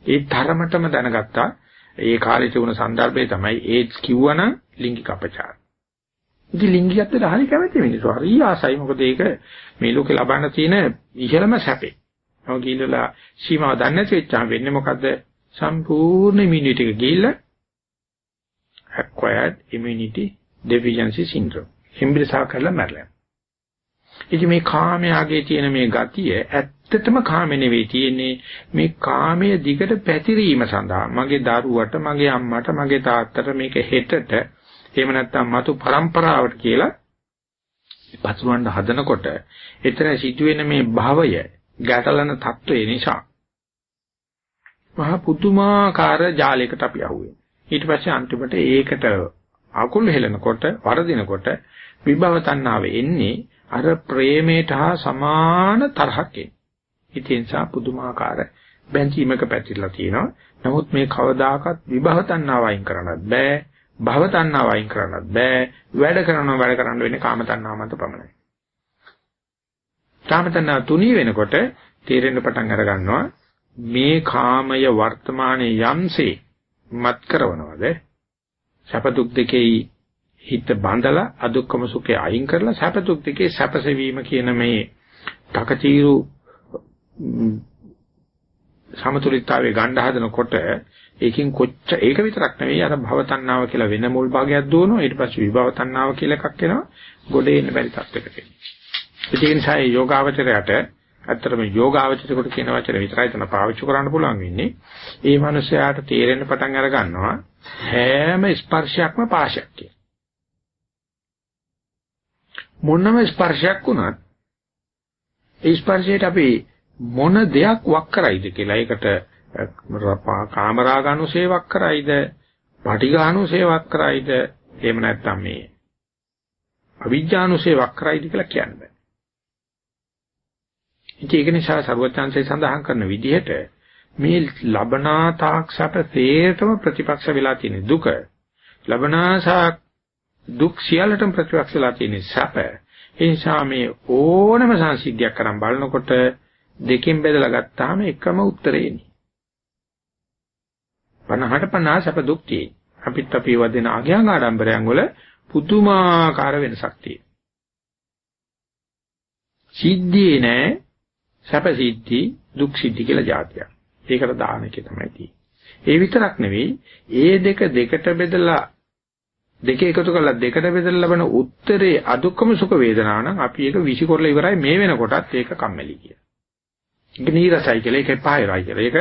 A: ඒ තරමටම දැනගත්තා ඒ කාලේ තිබුණ සංදර්භය තමයි ඒඩ්ස් කිව්වනම් ලිංගික අපචාර. ඉතින් ලිංගිකත්වයට හරි කැමති මිනිස්සු. හරි ආසයි. මොකද ඒක මේ ලෝකේ ලබන්න තියෙන ඉහළම සැපේ. ඔය ගිහිල්ලා සීමාව දන්නේ නැති වෙච්චාම වෙන්නේ මොකද්ද? සම්පූර්ණ ඉමුනිටි එක ගිහිල්ලා acquired immunity deficiency syndrome. හිම්බිරිසා කරලා මැරලා. ඉතින් මේ කාමයාගේ තියෙන මේ ගතිය ඇත්තටම කාම නෙවෙයි තියෙන්නේ. මේ කාමයේ දිගට පැතිරීම සඳහා. මගේ දරුවට මගේ අම්මට මගේ තාත්තට මේක හෙටට එහෙම නැත්නම් මතු પરම්පරාවට කියලා පතුරවන්න හදනකොට එතන සිදුවෙන මේ භවය ගැටලන తত্ত্বය නිසා මහා පුදුමාකාර ජාලයකට අපි අහුවෙනවා ඊට පස්සේ අන්තිමට ඒකට අකුල් හෙලනකොට වරදිනකොට විභව තණ්හාව එන්නේ අර ප්‍රේමයට හා සමාන තරහක් එන්නේ. ඉතින් සා පුදුමාකාර බැඳීමක පැතිරලා තියෙනවා. නමුත් මේ කවදාකවත් විභව තණ්හාව අයින් කරන්නත් බෑ. භව තණ්හාව අයින් කරන්නත් බෑ. වැඩ කරනවා වැඩ කරන්න වෙන්නේ කාම තණ්හාව මත පමණයි. කාම තණ්හාව තුනී වෙනකොට තේරෙන්න පටන් අර ගන්නවා මේ කාමය වර්තමානයේ යම්සේ මත් කරනවද? සැප දුක් දෙකේ හිත බඳලා අදුක්කම සුඛේ අයින් කරලා සැප දුක් දෙකේ සැපසෙවීම කියන මේ තකතිරු සමතුලිතතාවයේ ගන්න හදනකොට ඒකෙන් කොච්ච ඒක විතරක් නෙවෙයි අර භව තණ්හාව කියලා වෙන මුල් භාගයක් දුවනවා. ඊට පස්සේ විභව තණ්හාව කියලා එකක් එනවා. ගොඩේ ඉන්න බැරි තත්යකට එන්නේ ඒ නිසා මේ යෝගාවචරයට ඇත්තටම යෝගාවචරයට කියන වචන විතරයි තන පාවිච්චි කරන්න පුළුවන් වෙන්නේ. ඒ මනුස්සයාට තේරෙන්න පටන් අර ගන්නවා හැම ස්පර්ශයක්ම පාශයක් කියලා. මොනම ස්පර්ශයක් වුණත් ඒ ස්පර්ශයට අපි මොන දෙයක් වක් කරයිද කියලා ඒකට කාමරාගානුසේ වක් කරයිද පටිඝානුසේ වක් කරයිද එහෙම නැත්නම් මේ අවිජ්ජානුසේ වක් කරයිද කියලා කියන්න බෑ. ඉතින් ඒක නිසා සර්වඥාන්සේ සඳහන් කරන විදිහට මේ ලබනාතාක්ෂප තේරතම ප්‍රතිපක්ෂ වෙලා තියෙන දුක ලබනාසාක් දුක් සියල්ලටම ප්‍රතිවක්ෂ වෙලා තියෙන සැප. ඒ නිසා මේ ඕනම සංසිද්ධියක් කරන් බලනකොට දෙකෙන් බෙදලා ගත්තාම එකම උත්තරේ එන්නේ. 50ට 50 සැප දුක් තියෙයි. අපිත් අපි වදින අගයන් ආඩම්බරයන් වල පුදුමාකාර වෙනසක් තියෙනවා. සිද්ධියේ නෑ සැප සිද්ධි දුක් සිද්ධි කියලා જાතියක්. ඒකට දාන එක තමයි තියෙන්නේ. ඒ විතරක් නෙවෙයි ඒ දෙක දෙකට බෙදලා දෙක එකතු කරලා දෙකට බෙදලා ලබන උත්තරේ අදුක්කම සුඛ වේදනා නම් අපි ඒක විසිකොරලා ඉවරයි මේ වෙනකොටත් ඒක කම්මැලි කියලා. ඒක නීරසයි කියලා ඒක පහයරයි කියලා. ඒක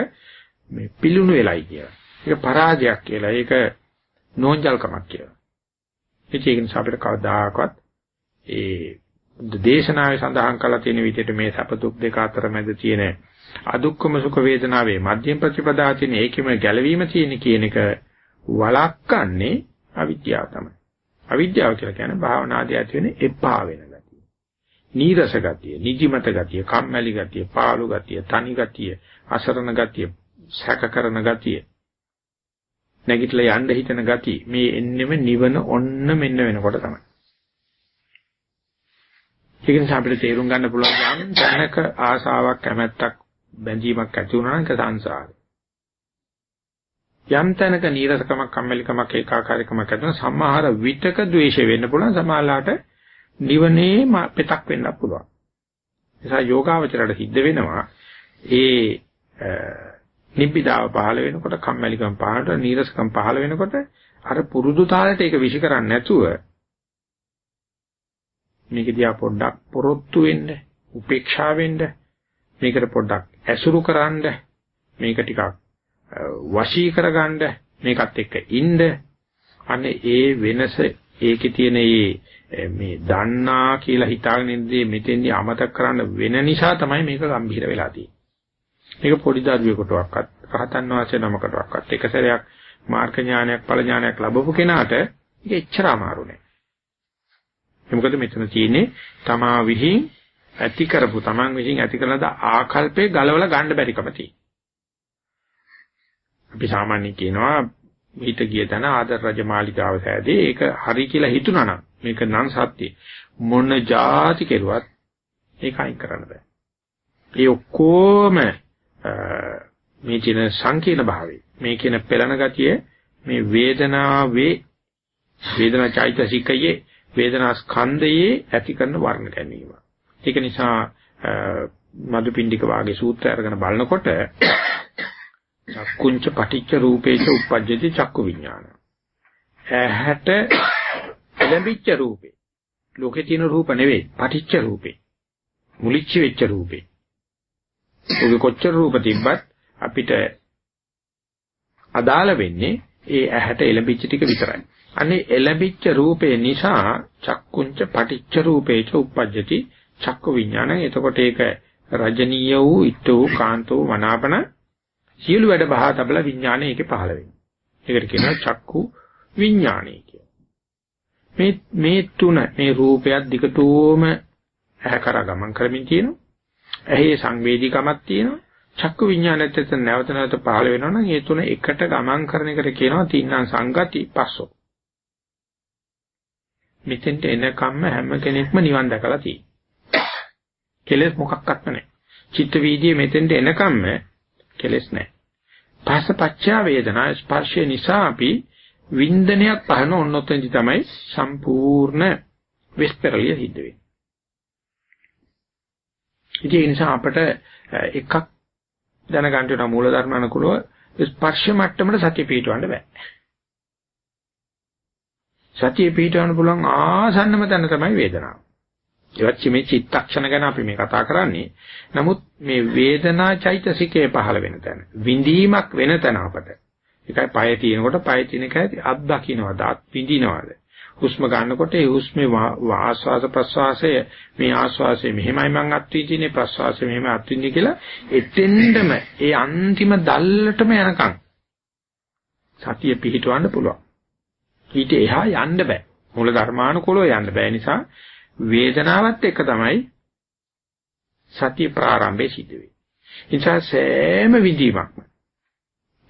A: මේ පිලුණු වෙලයි කියලා. ඒක පරාජයක් කියලා. ඒක නෝන්ජල්කමක් කියලා. ඒක නිසා අපිට කවදාකවත් ඒ දේශනාවේ සඳහන් කරලා තියෙන විදිහට මේ සැප දුක් දෙක අතර මැද තියෙන අදුක්කම සුඛ වේදනාවේ මධ්‍යම ප්‍රතිපදා තියෙන ඒකෙම ගැළවීම තියෙන කියන එක වළක්වන්නේ අවිද්‍යාව තමයි. අවිද්‍යාව කියලා කියන්නේ භාවනාදී ඇති වෙන එපා වෙන ගතිය. නීරස ගතිය, නිදිමත ගතිය, කම්මැලි ගතිය, පාළු ගතිය, තනි ගතිය, අසරණ ගතිය, සැක කරන ගතිය. නැගිටලා යන්න හිතන ගතිය. මේ එන්නෙම නිවන ඔන්න මෙන්න වෙනකොට තමයි. ඒක නිසා අපිට තේරුම් ගන්න පුළුවන් ගාමින් තැනක ආසාවක් කැමැත්තක් බැඳීමක් ඇති වුණා නම් ඒක සංසාරය. යම් තැනක නීරසකමක් කම්මැලිකමක් ඒකාකාරීකමක් ඇති වෙන සමහර විතක ද්වේෂ වෙන්න පුළුවන් සමහරලාට නිවනේ පෙතක් වෙන්න පුළුවන්. නිසා යෝගාවචරයට සිද්ධ වෙනවා ඒ නිබ්බිදාව පහළ වෙනකොට කම්මැලිකම පහළට නීරසකම පහළ වෙනකොට අර පුරුදු තාලෙට ඒක විශ් කරන්නේ නැතුව මේක දිහා පොඩ්ඩක් පොරොත්තු වෙන්න උපේක්ෂා වෙන්න මේකට පොඩ්ඩක් ඇසුරු කරන්න මේක ටිකක් වශී කරගන්න මේකත් එක්ක ඉන්න අනේ ඒ වෙනස ඒකේ තියෙන මේ දන්නා කියලා හිතාගෙන ඉඳී මෙතෙන්දී අමතක කරන්න වෙන නිසා තමයි මේක ගම්භීර වෙලා තියෙන්නේ. මේක පොඩි දරුවෙකුටවත් රහතන් වහන්සේ නමකටවත් එක සැරයක් මාර්ග ඥානයක් ඵල ඥානයක් ලැබපු කෙනාට ඒක එච්චර අමාරු නෑ. මොකද මෙතන තියෙන්නේ තමා විහිං ඇති කරපු තමන් විසින් ඇති කරන ද ආකල්පේ ගලවලා ගන්න බැරිකම තියෙනවා. අපි සාමාන්‍යයෙන් කියනවා හිත ගිය තැන ආදර රජ මාලිගාව සෑදී ඒක හරි කියලා හිතුණා නම් මේක නම් සත්‍ය මොන જાති කෙරුවත් ඒක අයින් කරන්න බෑ. ඒ ඔක්කොම මේ කියන සංකීර්ණ භාවය මේ කියන පෙළන ගතිය මේ වේදනාවේ වේදනා චෛතසිකයේ වේදනා ස්කන්ධයේ ඇති කරන වර්ණ ගැනීම. ඒක නිසා මදුපිණ්ඩික වාගේ සූත්‍රය අරගෙන බලනකොට චක්කුංච පටිච්ච රූපේච උප්පජ්ජති චක්කු විඥාන. ඇහැට එළඹිච්ච රූපේ. ලෝකේ තියෙන රූප නෙවෙයි පටිච්ච රූපේ. මුලිච්ච වෙච්ච රූපේ. ඔගේ කොච්චර රූප තිබ්බත් අපිට අදාළ වෙන්නේ ඒ ඇහැට එළඹිච්ච ටික විතරයි. අනේ එළඹිච්ච රූපේ නිසා චක්කුංච පටිච්ච රූපේච උප්පජ්ජති චක්කු විඥාන. එතකොට ඒක රජනීය වූ ඉත්ත වූ කාන්තෝ වනාපන සියලු වැඩ බහා තබලා විඥානය ඒකේ පහළ වෙනවා. ඒකට කියනවා චක්කු විඥානය කියලා. මේ මේ තුන මේ රූපයක් දිගටම ඇහැ කරා ගමන් කරමින් තියෙනවා. ඇහි සංවේදීකමක් තියෙනවා. චක්කු විඥානෙත් එතන නැවත නැවත පහළ වෙනවා නම් ඒ තුන එකට ගමන් කරන එකට කියනවා තින්නම් සංගති පස්සෝ. මෙතෙන්ට එනකම්ම හැම කෙනෙක්ම නිවන් දැකලා තියෙනවා. කෙලෙස් මොකක්වත් නැහැ. චිත්ත වීදියේ මෙතෙන්ට එනකම්ම කෙලෙස් නැහැ. පස්සපච්චා වේදනා ස්පර්ශය නිසා අපි වින්දනයක් පහන ඔන්නොතෙන්දි තමයි සම්පූර්ණ විස්තරලිය සිද්ධ වෙන්නේ. ඉතින් ඒ නිසා අපට එකක් දැනගන්න වෙන මූල ධර්ම අනුකූලව ස්පර්ශ මට්ටමට සතිය පිටවන්න බෑ. සතිය පිටවන්න පුළුවන් ආසන්නම තැන තමයි වේදනාව. ඒවත් මේ චිත්තක්ෂණ ගැන අපි මේ කතා කරන්නේ. නමුත් මේ වේදනා චෛතසිකයේ පහළ වෙන තැන, විඳීමක් වෙන තැන අපට. ඒකයි පය තියෙනකොට පය තියෙන කැටි අත් දකින්නවද, අත් විඳිනවද? හුස්ම ගන්නකොට ඒ හුස්මේ ආස්වාස ප්‍රස්වාසය මේ ආස්වාසය මෙහෙමයි මං අත්විඳින්නේ ප්‍රස්වාසය මෙහෙම අත්විඳින්නේ කියලා එතෙන්ඩම ඒ අන්තිම දැල්ලටම යනකම් සතිය පිහිටවන්න පුළුවන්. ඊට එහා යන්න බෑ. මූල ධර්මානුකූලව යන්න බෑ නිසා වේදනාවත් එක තමයි සතිය ප්‍රාරම්භයේ සිද්ධ වෙන්නේ. නිසා සෑම විදීමක්ම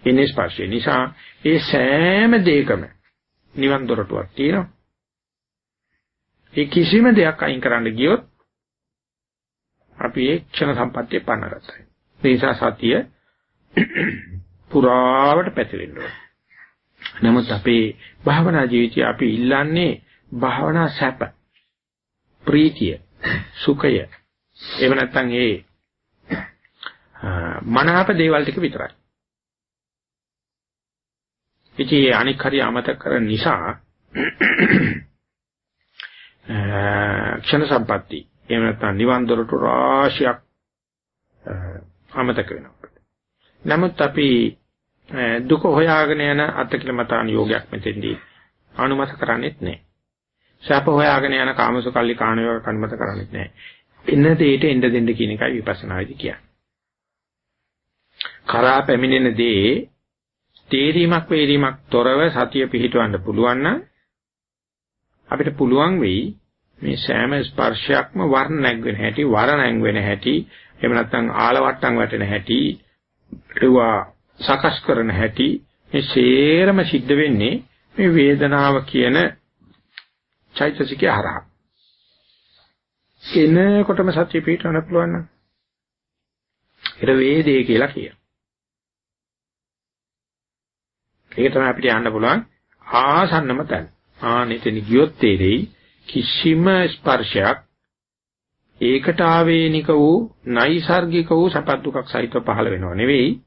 A: ඉන්නේ ස්පර්ශය නිසා ඒ සෑම දෙයකම නිවන් දොරටුවක් තියෙනවා. ඒ කිසිම දෙයක් අයින් කරන්න ගියොත් අපි ඒ ක්ෂණ සම්පත්තිය පන්නගත්තා. ඒ නිසා සතිය පුරාවට පැතිරෙන්න ඕන. නමුත් අපේ භාවනා ජීවිතය අපි ඉල්ලන්නේ භාවනා සැප. ප්‍රීතිය, සුඛය, එහෙම නැත්නම් ඒ මනාප දේවල් ටික විතරයි. ඉතින් අනික් හරි අමතක කරන නිසා ක්ෂණ සම්පatti එහෙම නැත්නම් නිවන් දොරටු රාශියක් අමතක වෙනවා. නමුත් අපි දුක හොයාගෙන යන අත්කිලමතාන යෝගයක් මෙතෙන්දී අනුමත කරන්නේත් නැහැ. සැප හොයාගෙන යන කාමසුකල්ලි කාණයව කන්මත කරන්නේත් නැහැ. එන්න දෙයට එන්න දෙන්න කියන එකයි විපස්සනාවේදී කියන්නේ. කරා පැමිණෙන දේ තේරීමක් වේරීමක් තොරව සතිය පිහිටවන්න පුළුවන් නම් අපිට පුළුවන් වෙයි මේ සෑම ස්පර්ශයක්ම වර්ණ නැග්වෙන හැටි වර නැග්වෙන හැටි එහෙම නැත්නම් ආලවට්ටම් වැටෙන හැටි ඒවා සකස් කරන හැටි මේ සේරම සිද්ධ වෙන්නේ මේ වේදනාව කියන චෛතසිකය හරහා. එනකොටම සත්‍ය පිටවන්න පුළුවන් නම් ඒර වේදේ කියලා කියනවා. ඒක තමයි අපිට යන්න පුළුවන් ආසන්නම තැන. ආනෙතන ගියොත් තේරෙයි කිසිම ස්පර්ශයක් ඒකට ආවේනික වූ නයිසાર્ගික වූ සපත් දුකක් සහිතව පහළ වෙනව නෙවෙයි.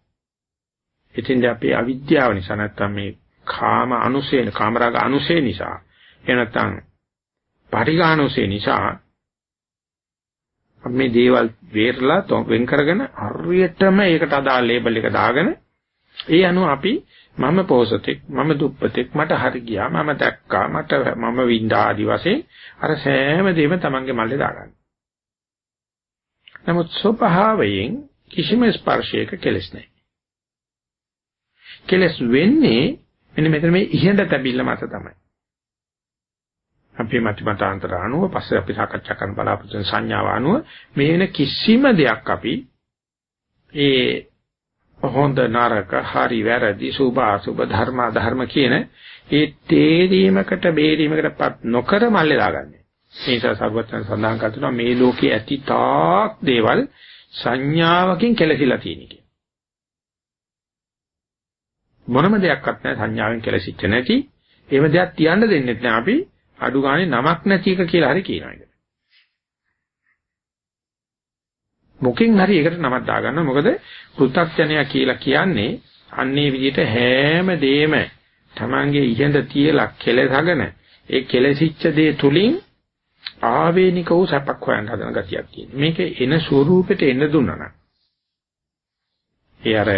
A: එතෙන්ද අපේ අවිද්‍යාව නිසා නැත්තම් මේ කාම අනුසේන කාමරාග අනුසේ නිසා එහෙම නැත්තම් පරිගානුසේ නිසා මේ දේවල් වේරලා වෙන් කරගෙන හරියටම ඒකට අදාළ ලේබල් එක දාගෙන ඒ අනුව අපි මම පෝසතෙක් මම දුප්පතෙක් මට හරි ගියා මම දැක්කා මට මම වින්දා ආදි වශයෙන් අර සෑම දෙයක්ම Tamange මල්ලේ දාගන්න. නමුත් ස්වභාවයෙන් කිසිම ස්පර්ශයක කෙලස් නැහැ. කෙලස් වෙන්නේ මෙන්න මෙතන මේ ඉහෙඳ තැබිල්ල මත තමයි. අපි මතිමතාන්තර අනුව පස්සේ අපි සාකච්ඡා කරන බලාපොරොත්තු සංඥාව අනුව මේ වෙන කිසිම දෙයක් අපි ඒ හොඳ නරක හරි වැරදි සුභ අසුභ ධර්ම ධර්ම කියන ඒ තේරීමකට බේරීමකටපත් නොකර මල්ලේ දාගන්නේ. ඒ නිසා සර්වඥයන් සඳහන් කරනවා මේ ලෝකයේ ඇති තාක් දේවල් සංඥාවකින් කෙලසිලා තියෙන කිය. මොනම දෙයක්වත් නැහැ සංඥාවෙන් කෙලසිච්ච නැති. එහෙම දෙයක් තියන්න දෙන්නෙත් නැහැ අපි අඩු ගානේ නමක් නැති එක කියලා හරි කියනවා ඒක. මොකෙන් හරි ඒකට නමක් දාගන්න මොකද පෘථග්ජනයා කියලා කියන්නේ අන්නේ විදිහට හැම දෙෙම Tamange ඉහෙඳ තියලා කෙලසගෙන ඒ කෙලසිච්ච දේ තුලින් ආවේනික වූ සැපක් හොයන්න හදන ගතියක් තියෙනවා. මේක එන ස්වරූපෙට එන්න දුන්නා නම් ඒ අර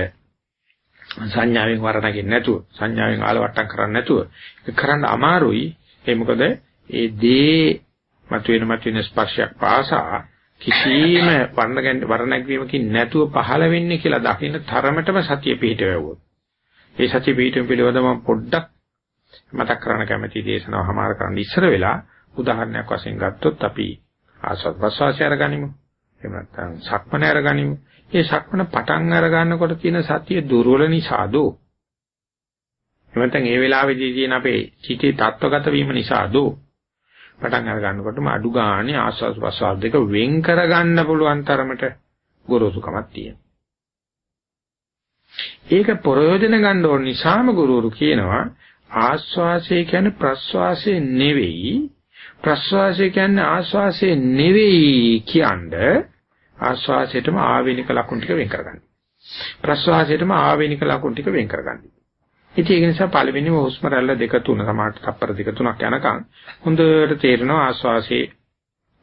A: සංඥාවෙන් වරණගෙන් නැතුව සංඥාවෙන් ආලවට්ටම් කරන්නේ නැතුව ඒක කරන්න අමාරුයි. ඒ මොකද ඒ දේ මතුවෙන මතුවෙන ස්පර්ශයක් පාසා කිසිම වර්ණ වර්ණග්වීමකින් නැතුව පහළ වෙන්නේ කියලා දකින්න තරමටම සතිය පිහිට වෙවුවොත්. ඒ සතිය පිහිටුම් පිළිවෙද මම පොඩ්ඩක් මතක් කරන්න කැමති දේශනාව හමාර කරන්න ඉස්සර වෙලා උදාහරණයක් වශයෙන් ගත්තොත් අපි ආස්වාද ප්‍රසවාසය අරගනිමු. එහෙම නැත්නම් සක්මන අරගනිමු. මේ සක්මන පටන් අර ගන්නකොට තියෙන සතිය දුර්වල නිසාදෝ. එහෙම නැත්නම් ඒ වෙලාවේදී තියෙන අපේ චිතේ තත්වගත වීම නිසාදෝ පටන් අර ගන්නකොටම අඩු ගානේ ආස්වාද ප්‍රසවාස දෙක වෙන් කර ගන්න පුළුවන් තරමට ගොරෝසුකමක් තියෙනවා. ඒක ප්‍රයෝජන ගන්න ඕන නිසාම ගුරුවරු කියනවා ආස්වාසය කියන්නේ ප්‍රස්වාසය නෙවෙයි ප්‍රස්වාසය කියන්නේ ආස්වාසය නෙවෙයි කියන්නේ ආස්වාසයටම ආවේනික ලක්ෂණ ටික වෙන් කරගන්න. ප්‍රස්වාසයටම ආවේනික ලක්ෂණ ටික වෙන් කරගන්න. ඉතින් ඒක නිසා පළවෙනිම හුස්ම රැල්ල දෙක තුන සමානට තප්පර දෙක තුනක් යනකම් හොඳට තේරෙනවා ආස්වාසේ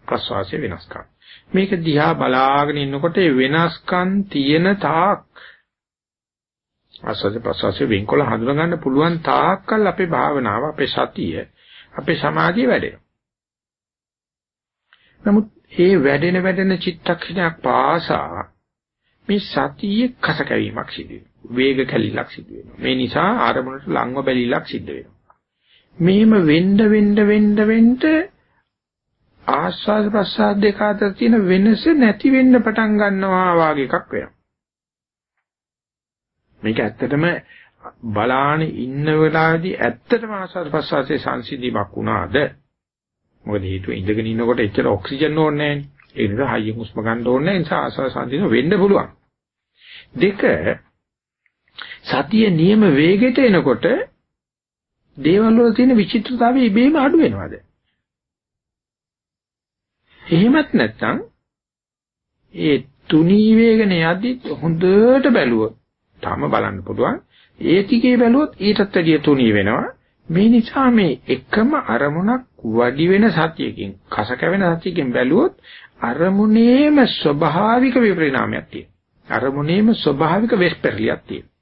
A: ප්‍රස්වාසේ වෙනස්කම්. මේක දිහා බලාගෙන ඉන්නකොට ඒ වෙනස්කම් තියෙන තාක් ආස්වාසේ ප්‍රස්වාසේ වෙන්කොල හඳුනා ගන්න පුළුවන් තාක්කල් අපේ භාවනාව අපේ සතිය අපේ සමාධිය වැඩෙනවා. නමුත් ඒ වැඩෙන වැඩෙන චිත්තක්ෂණයක් පාසා මේ සතියේ කස කැවීමක් සිදු වෙනවා. වේග කැලිලක් සිදු වෙනවා. මේ නිසා ආරමුණට ලංව බැලිලක් සිද්ධ වෙනවා. මෙහෙම වෙන්න වෙන්න වෙන්න වෙන්න ආස්වාද ප්‍රසආද දෙක අතර තියෙන වෙනස නැති වෙන්න පටන් ගන්නවා වාගේ එකක් වෙනවා. මේක ඇත්තටම බලාන ඉන්න වෙලාවේදී ඇත්තටම ආස්වාද ප්‍රසආදයේ සංසිඳීමක් වුණාද? මොකද හේතුව ඉඳගෙන ඉන්නකොට එච්චර ඔක්සිජන් ඕනේ නැහැ. ඒ නිසා හයියෙන් හුස්ම ගන්න ඕනේ නැහැ. ඒ නිසා ආස්වාද සංසිඳීම වෙන්න පුළුවන්. දෙක සතිය නියම වේගෙට එනකොට දේවල් වල තියෙන විචිත්‍රතාවය ඉබේම අඩු වෙනවද? එහෙමත් නැත්නම් ඒ තුනී වේගන යද්දි හොඳට බැලුවොත් තාම බලන්න පුළුවන්. ඒ ටිකේ බැලුවොත් ඊටත් වැඩිය තුනී වෙනවා. මේ නිසා මේ එකම අරමුණක් වැඩි වෙන සතියකින් කස කැවෙන සතියකින් බැලුවොත් අරමුණේම ස්වභාවික විපරිණාමයක් තියෙනවා. අරමුණේම ස්වභාවික වෙස්පර්ලියක් තියෙනවා.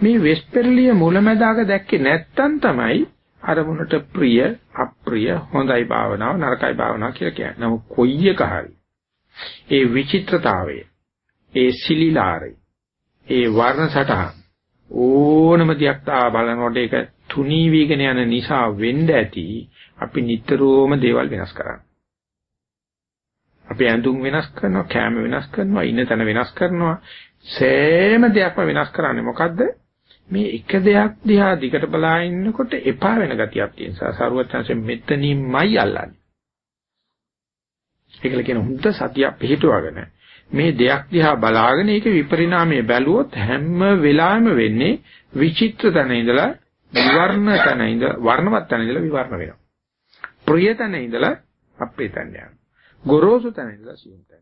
A: මේ වෙස්පර්ලිය මුලැමැදාක දැක්කේ නැත්තම් තමයි අරමුණට ප්‍රිය අප්‍රිය හොඳයි භාවනාව නරකයි භාවනාව කියලා කියන්නේ. නමුත් කොයි එක හරි ඒ විචිත්‍රතාවය ඒ සිලිලාරය ඒ වර්ණ සටහන් ඕනම දෙයක් තා බලනකොට ඒක තුනී වීගෙන යන නිසා වෙන්න ඇති අපි නිතරම දේවල් වෙනස් කරන්නේ. අපි ඇඳුම් වෙනස් කරනවා, කෑම වෙනස් කරනවා, ඉන්න තැන වෙනස් කරනවා. සෑම දෙයක්ම වෙනස් කරන්නේ මොකද්ද? මේ එක දෙයක් දිහා දිගට බලා ඉන්නකොට එපා වෙන ගතියක් තියෙන නිසා සරුවත්‍යංශයෙන් මෙතනින්මයි අල්ලන්නේ. ඒකල කියන හුද්ද සතිය පිහිටුවගෙන මේ දෙයක් දිහා බලාගෙන ඒක විපරිණාමයේ බැලුවොත් හැම වෙලාවෙම වෙන්නේ විචිත්‍ර තැන ඉඳලා විවර්ණ තැන ඉඳලා වර්ණවත් තැන ඉඳලා විවර්ණ වෙනවා. ප්‍රිය තැන ඉඳලා අපේ තැන යනවා. ගොරෝසු තැන ඉඳලා සියුම් තැන.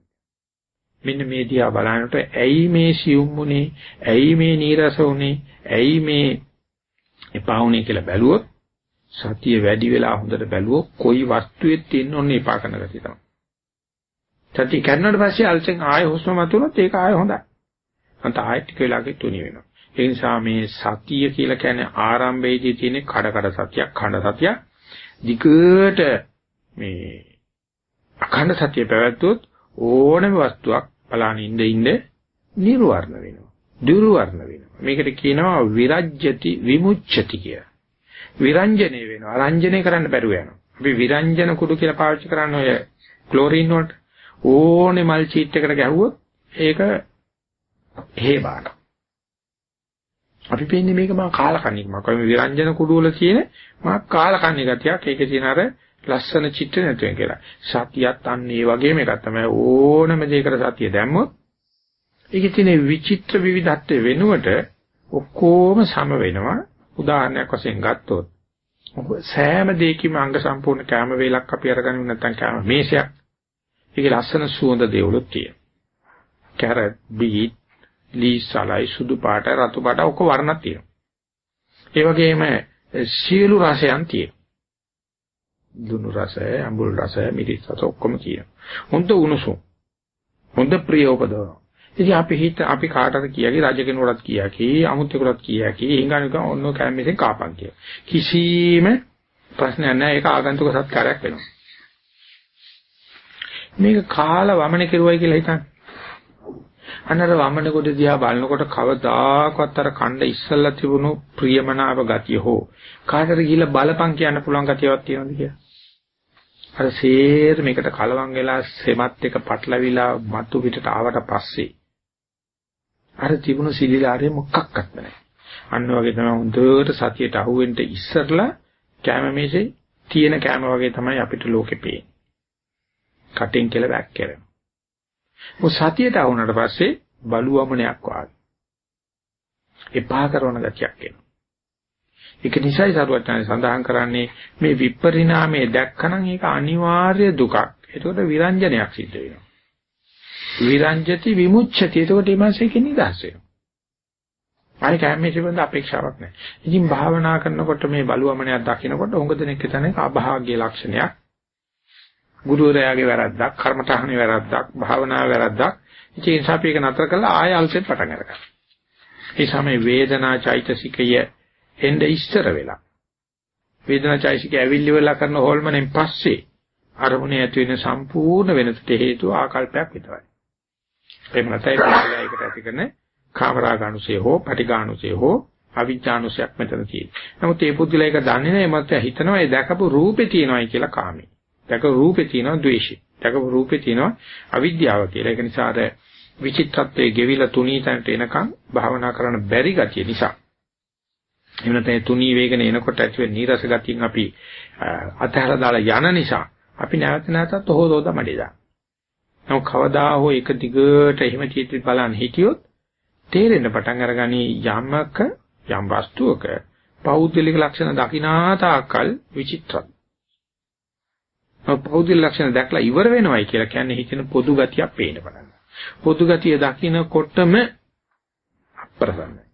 A: මෙන්න මේ දිහා බලනකොට ඇයි මේ සියුම් උනේ? ඇයි මේ නීරස උනේ? ඇයි මේ එපා උනේ කියලා බැලුවොත් සතිය වැඩි වෙලා හොඳට බැලුවොත් කොයි වස්තුවෙත් තියෙන ඕනේ එපා කරන ගතිය තමයි. සතිය කරනාට පස්සේ අල්සෙන් ආයෙ හුස්ම මතුනොත් ඒක ආයෙ හොඳයි. අන්ත ආයෙ ටික වෙලාවකින් තුනි වෙනවා. ඒ නිසා මේ සතිය කියලා කියන්නේ ආරම්භයේදී තියෙන කඩ කඩ සතියක් khanda සතියක් දිගට මේ අඛණ්ඩ සතිය පැවැත්වුවොත් ඕනම වස්තුවක් බලන ඉඳ ඉඳ නිර්වර්ණ වෙනවා. දුර්වර්ණ වෙනවා. මේකට කියනවා විරජ්‍යති විමුච්ඡති කිය. විරංජනේ වෙනවා. රංජනේ කරන්න බැරුව යනවා. අපි විරංජන කුඩු කියලා පාවිච්චි කරන්නේ ඔය ක්ලෝරින් වලට ඕනේ මල් චීට් එකකට ගැහුවොත් ඒක හේබාන. අපි පෙන්නේ මේක මා කාලකන්නික මා කොයි විරංජන කුඩු වල තියෙන මා කාලකන්ණි ගතියක් ඒකේ තියෙන අර ලස්සන චිත්‍ර නැතුවෙන් කියලා. සතියත් අන්න ඒ වගේම එකක් තමයි ඕනම දෙයකට සතිය දැම්මොත් ඒකේ තියෙන විචිත්‍ර විවිධත්වය වෙනුවට ඔක්කොම සම වෙනවා. උදාහරණයක් වශයෙන් ගත්තොත් සෑම දෙයකම අංග සම්පූර්ණ කැම වේලක් අපි අරගන්නේ නැත්නම් කැම මේසයක්. ඒකේ ලස්සන සුවඳ දේවලුත් තියෙනවා. කැරට්, බීට්, ලීසලයි සුදු පාට, රතු පාට ඔක්කො වර්ණක් තියෙනවා. ඒ වගේම සියලු රසයන් තියෙනවා. දුනු රසය, අඹුල් රසය, මිරිස් රස ඔක්කොම කියනවා. හොඳ උණුසුම්. හොඳ ප්‍රිය උපදවනවා. ඉතින් අපි හිත අපි කාටද කියකි රජ කෙනෙකුටත් කියකි අමුත්‍යෙකුටත් කියකි හිඟානික ඔන්න කැමෙසෙන් කාපන් කිය. කිසිම ප්‍රශ්නයක් නැහැ ඒක ආගන්තුක සත්කාරයක් වෙනවා. මේක කාලා වමන කෙරුවයි කියලා හිතන්න. අනර වමන කොට දිහා බලනකොට කවදාකවත් අර කණ්ඩ ඉස්සල්ලා තිබුණු ප්‍රියමනාප ගතිය හෝ කාටද ගිහිල්ලා බලපං කියන්න පුළුවන් ගතියක් තියෙනවද කියලා. අර සේර මේකට කලවම් වෙලා සෙමත් එක පටලවිලා මතු පිටට ආවට පස්සේ අර තිබුණු සිලිලාරේ මොකක්වත් නැහැ. අන්න වගේ තමයි හොඳට සතියට අහුවෙන්න ඉස්සරලා කැම මේසේ තියෙන කැම වගේ තමයි අපිට ලෝකෙ පේන්නේ. කටින් කියලා බැක් කරනවා. මොකද සතියට ආවුනට පස්සේ බලුවමනයක් වාගේ. එපා කරන ගතියක් එනවා. ඒක නිසායි සරුවචාන්‍ය සඳහන් කරන්නේ මේ විපරිණාමයේ දැක්කනම් ඒක අනිවාර්ය දුකක්. ඒකට විරංජනයක් සිද්ධ වෙනවා. විරංජති විමුච්ඡති. ඒකට ඊමණසේක නිදහස් වෙනවා. ආයි කැමේ පිළිබඳ අපේක්ෂාවක් නැහැ. ඉතින් භාවනා කරනකොට මේ බලුවමනයක් දකිනකොට උඟ දෙනෙක් හිතන්නේ අභාග්‍ය ලක්ෂණයක්. ගුරුවරයාගේ වැරද්දක්, කර්මතහනේ වැරද්දක්, භාවනාවේ වැරද්දක්. ඉතින් ඒ නිසා අපි ඒක නතර කරලා ආය අලුතෙන් පටන් අරගන්නවා. ඒ සමේ වේදනා චෛතසිකය එnde ඉස්තර වෙලා. වේදනා චෛතසිකය ඇවිල්ලි වෙලා කරන හොල්මනෙන් පස්සේ අරමුණේ ඇති වෙන සම්පූර්ණ වෙනසට හේතුව ආකල්පයක් විතරයි. එහෙම නැත්නම් ඒකට ඇති කරන කාමරාගානුසය හෝ පටිඝානුසය හෝ අවිජ්ජානුසයක් මෙතන තියෙනවා. නමුත් මේ පුදුලා එක දන්නේ නැහැ මත හිතනවා ඒ දැකපු රූපේ තියෙනවායි කියලා කාමේ. දැක රූපේ තියෙනවා ද්වේෂය. දැකපු රූපේ තියෙනවා අවිද්‍යාව කියලා. ඒක නිසා අර විචිත්තත්වයේ ගෙවිලා තුනී තැනට එනකන් භාවනා කරන්න බැරි ගතිය නිසා. එහෙම නැත්නම් තුනී වේගන එනකොට ඇති වෙන නීරස ගතියෙන් අපි අතහැර දාලා යන නිසා අපි නැවත නැවතත් හොදෝද මඩේදා. නමුත් කවදා හෝ එක දිගට එහෙම චිත්‍ර බලන්න හිටියොත් තේරෙන්න පටන් අරගනි යමක යම් වස්තුවක පෞද්ගලික ලක්ෂණ දකිනා තාක්කල් විචිත්‍රයි. පෞද්ගලික ලක්ෂණ දැක්ලා ඉවර වෙනවයි කියලා කියන්නේ හිතෙන පොදු ගතියක් පේන්න පටන් ගන්නවා. පොදු ගතිය දකින්නකොටම අප්‍රසන්නයි.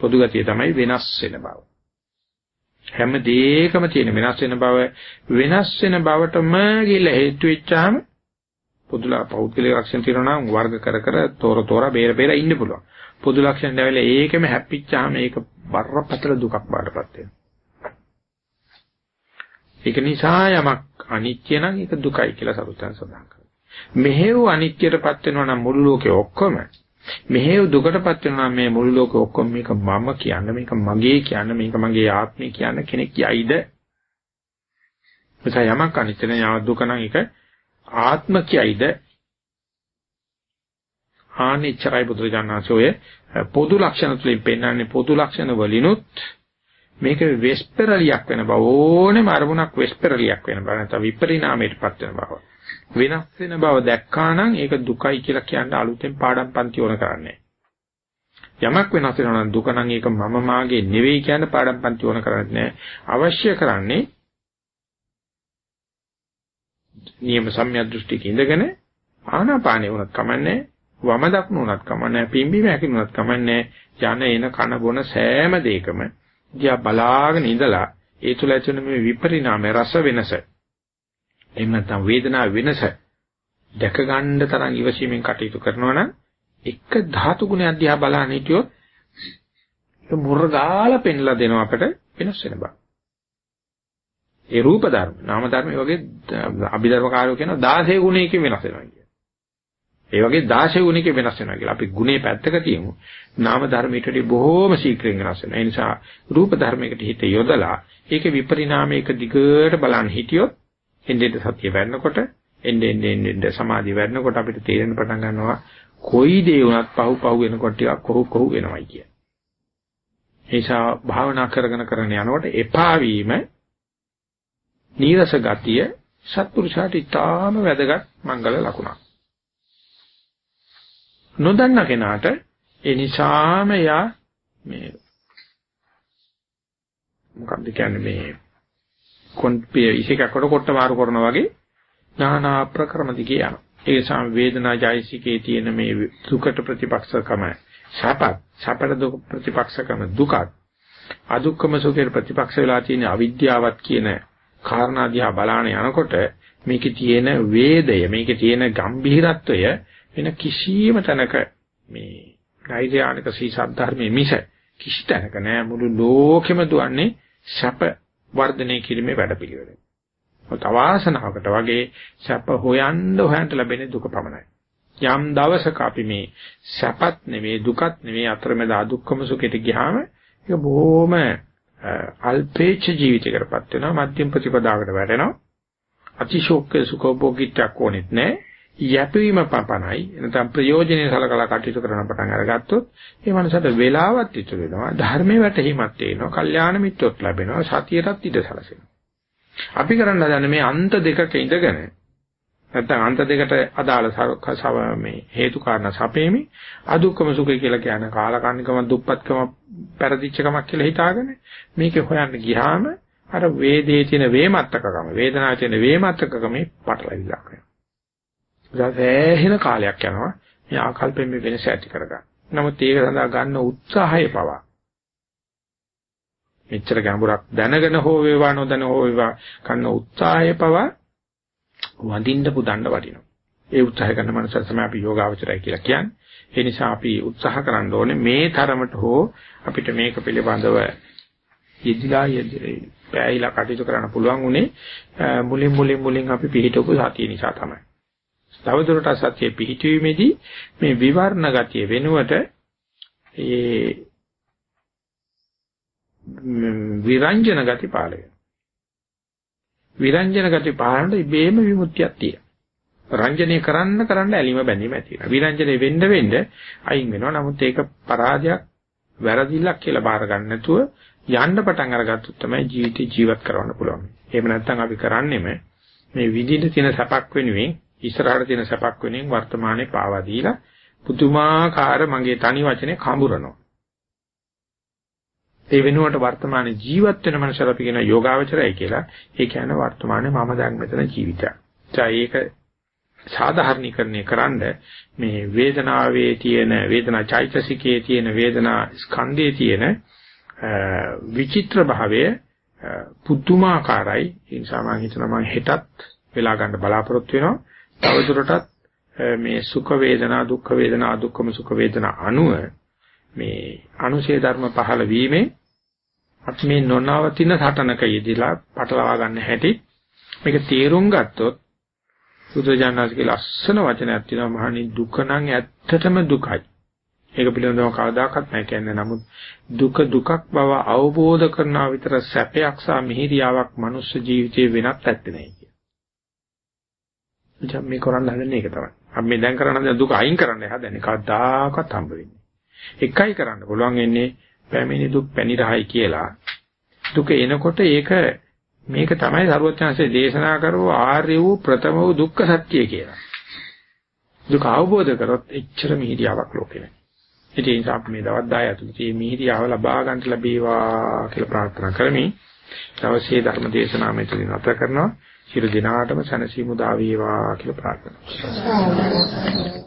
A: පොදු ගතිය තමයි වෙනස් වෙන බව. හැම දෙයකම තියෙන වෙනස් වෙන බව වෙනස් වෙන බවටම ගිහිල්ලා හේතු වෙච්චාම පොදුලා පෞද්ගලික ලක්ෂණ තියෙනවා නම් වර්ග කර කර තොර තොර බේර බේර ඉන්න පුළුවන්. පොදු ලක්ෂණ දැවෙලා ඒකෙම හැප්පිච්චාම ඒක බරපතල දුකක් බාටපත් වෙනවා. ඒක නිසා යමක් අනිත්‍ය නම් ඒක දුකයි කියලා සරුවෙන් සඳහන් කරනවා. මෙහෙව අනිත්‍යයටපත් වෙනවා නම් මුළු ලෝකේ ඔක්කොම මෙහෙව දුකටපත් වෙනවා මේ මුළු ලෝකෙ ඔක්කොම මේක මම කියන්න මේක මගේ කියන්න මේක මගේ ආත්මය කියන්න කෙනෙක් යයිද? එතන යමක් අනිත්‍ය නේ දුක නම් ඒක ආත්ම කියයිද? ආනිච්චරයි බුදුරජාණන්සෝයේ පොදු ලක්ෂණ තුලින් පෙන්වන්නේ පොදු ලක්ෂණ වලිනුත් මේක වෙස්පරලියක් වෙන බව ඕනෙම අරමුණක් වෙස්පරලියක් වෙන බව නැත්නම් විපරිණාමයටපත් වෙන බව. වෙනස් වෙන බව දැක්කා නම් ඒක දුකයි කියලා කියන්න අලුතෙන් පාඩම් පන්ති ඕන කරන්නේ යමක් වෙනස් වෙනවා නම් දුක නම් ඒක මම මාගේ නෙවෙයි කියන පාඩම් පන්ති ඕන කරන්නේ අවශ්‍ය කරන්නේ නියම සම්‍යක් දෘෂ්ටික ඉඳගෙන ආනාපානෙ වුණත් කමන්නේ වම දක්න උනත් කමන්නේ පිම්බීම හැකිනුනත් කමන්නේ යන එන කන බොන සෑම දෙයකම දිහා බලාගෙන ඉඳලා ඒ තුල ඇතිවන මේ විපරිණාමය රස වෙනස එහෙම නැත්නම් වේදනාව වෙනස දැක ගන්න තරම් ඉවසීමෙන් කටයුතු කරනවා නම් එක ධාතු ගුණයක් දිහා බලන්න හිටියොත් ඒ මුර්ගාල පෙන්ලා දෙනවා අපට වෙනස් වෙන බව. ඒ රූප ධර්ම, නාම ධර්ම වගේ අභිධර්මකාරයෝ කියන 16 ගුණයකින් වෙනස් වෙනවා කියන්නේ. ඒ වගේ 16 ගුණයකින් වෙනස් වෙනවා කියලා. අපි ගුණේ පැත්තක තියමු. නාම ධර්මයට වඩා බොහෝම ශීක්‍රයෙන් වෙනස් වෙනවා. ඒ නිසා රූප ධර්මයකට හිත යොදලා ඒකේ විපරිණාමයක දිගට බලන්න හිටියොත් එන්නේ සතිය වැඩනකොට එන්නේ එන්නේ එන්නේ සමාධිය වැඩනකොට අපිට තේරෙන පටන් ගන්නවා කොයි දේ වුණත් පහු පහු වෙනකොට ටිකක් කොහො කොහො වෙනවයි කිය. ඒ නිසා භාවනා කරගෙන කරගෙන යනකොට එපා වීම නීරස ගතිය සත්පුරුෂාට ඉතාම වැදගත් මංගල ලකුණක්. නොදන්න කෙනාට ඒ නිසාම යා මේ මොකක්ද කියන්නේ මේ කොන්පේ ඉසේකකට කොට මාරු කරනවා වගේ නානා ප්‍රක්‍රම දිගේ යනවා. ඒ සම වේදනා ජයසිකේ තියෙන මේ දුකට ප්‍රතිපක්ෂකම සපත් සපට දුක ප්‍රතිපක්ෂකම දුකත් අදුක්කම සුඛේ ප්‍රතිපක්ෂ වෙලා තියෙන අවිද්‍යාවත් කියන කාරණා දිහා බලාන යනකොට මේකේ තියෙන වේදය මේකේ තියෙන ගැඹිරත්වය වෙන කිසියම් තැනක මේ නෛර්යානික සී සද්ධර්මයේ මිස කිසි තැනක නෑ මුළු ලෝකෙම දුවන්නේ සැප වර්ධනය කිරීමේ වැඩපිළිවෙල. තවාසනාවකට වගේ සැප හොයන්න හොයන්න ලැබෙන දුක පමණයි. යම් දවසක අපි මේ සැපත් නෙවෙයි දුකත් නෙවෙයි අතරමැද අදුක්කම සුඛයට ගියාම ඒක බොහොම අල්පේච්ඡ ජීවිතයකටපත් වෙනවා මධ්‍යම ප්‍රතිපදාවකට වැටෙනවා අතිශෝක්ක සුඛෝභෝගීත්වයක් ඕනෙත් නැහැ යැපීම පපනයි නැත්නම් ප්‍රයෝජනෙයි සලකලා කටයුතු කරන පටන් අරගත්තොත් ඒ මනසට වෙලාවක් ඉතුරු වෙනවා. ධර්මයේ වැටහිමක් තේනවා කල්යාණ මිත්‍රොත් ලැබෙනවා. සතියටත් ඉඩ සැලසෙනවා. අපි කරන්න හදන්නේ මේ අන්ත දෙකක ඉඳගෙන නැත්නම් අන්ත දෙකට අදාළ මේ හේතු කාරණා සපේමි අදුක්කම සුඛය කියලා කියන කාලකන්නිකම දුප්පත්කම පෙරදිච්චකමක් කියලා හිතාගෙන මේක හොයන්න ගියාම අර වේදේ තියෙන වේමත්තකකම වේදනාවේ තියෙන වේමත්තකකම පටලවිලා කරනවා සෑහෙන කාලයක් යනවා මේ ආකල්පයෙන් මේ වෙනස ඇති කරගන්න. නමුත් ඒක සඳහා ගන්න උත්සාහය පවා මෙච්චර ගැඹුරක් දැනගෙන හෝ වේවා නොදැන හෝ වේවා ගන්න උත්සාහය පවා වඳින්න පුදන්න වටිනවා. ඒ උත්සාහය කරන මනස තමයි අපි යෝගාවචරය කියලා කියන්නේ. ඒ නිසා අපි උත්සාහ කරන්න ඕනේ මේ තරමට හෝ අපිට මේක පිළිබඳව යෙදිලා පැයිලා කටයුතු කරන්න පුළුවන් උනේ මුලින් මුලින් මුලින් අපි පිළිහිටපු සතිය නිසා තමයි. තවදුරටත් සත්‍ය පිහිටීමේදී මේ විවර්ණ ගතිය වෙනුවට ඒ විරංජන ගති පාල වෙනවා. විරංජන ගති පාලනට ඉබේම විමුක්තියක් තියෙනවා. රංජනය කරන්න කරන්න ඇලිම බැඳීම ඇති වෙනවා. විරංජනේ වෙන්න වෙන්න අයින් වෙනවා. නමුත් ඒක පරාජයක් වැරදිලක් කියලා බාර ගන්න නැතුව යන්න පටන් අරගත්තොත් තමයි ජීවිතේ ජීවත් කරවන්න පුළුවන්. එහෙම නැත්නම් අපි කරන්නේම මේ විදිහට තියෙන සපක් වෙනුවෙන් ඉස්සරහට තියෙන සැපක් වෙනින් වර්තමානයේ පාවා දීලා පුදුමාකාර මගේ තනි වචනේ කඹරනවා. ඒ වෙනුවට වර්තමාන ජීවත් වෙන මනසට අපි කියන යෝගාවචරය කියලා. ඒ කියන්නේ වර්තමානයේ මම දැන් මෙතන ජීවිතයක්. ඒ ඒක සාධාරණීකරණය කරන්න මේ වේදනාවේ තියෙන වේදනා චෛතසිකයේ තියෙන වේදනා ස්කන්ධයේ තියෙන විචිත්‍ර භාවය පුදුමාකාරයි ඒ නිසා මම හිතනවා මම හෙටත් වෙලා ගන්න බලාපොරොත්තු වෙනවා තවදුරටත් මේ සුඛ වේදනා දුක්ඛ වේදනා අදුක්ඛම සුඛ වේදනා අනුව මේ අනුශේ ධර්ම පහළ වීමේ අපි මේ නොනවතින සටනක යෙදিলা පටලවා ගන්න හැටි මේක තේරුම් ගත්තොත් බුදුජානනාථගේ ලස්සන වචනයක් තියෙනවා මහණනි දුක නම් ඇත්තටම දුකයි. ඒක පිළිබඳව කවදාකවත් නැහැ කියන්නේ නමුත් දුක දුකක් බව අවබෝධ කරනා විතර සැපයක් සහ මිහිරියාවක් මනුස්ස ජීවිතේ වෙනත් ඇත්තේ නැහැ කිය. එතන මේ කරන්න හදන්නේ ඒක තමයි. අපි මේ දැන් කරන දුක අයින් කරන්න හදන්නේ කවදාකවත් හම්බ වෙන්නේ. එකයි කරන්න පුළුවන් වෙන්නේ පැමිණි දුක් පැණි රහයි කියලා. දුක එනකොට ඒක මේක තමයි සරුවචනසේ දේශනා කරව ආර්ය වූ ප්‍රථම වූ දුක්ඛ සත්‍ය කියලා. දුක අවබෝධ කරොත් එච්චර මිහිරියාවක් ලෝකේ නැහැ. ඒ නිසා අපි මේ දවස් 10 ඇතුළත මේ මිහිරියාව ලබා ගන්න ලැබේවා කියලා ප්‍රාර්ථනා කරමි. දවසේ ධර්ම දේශනාව මෙතනින් නැවත කරනවා. සියලු දිනාටම සනසීමු දා වේවා කියලා ප්‍රාර්ථනා කරනවා.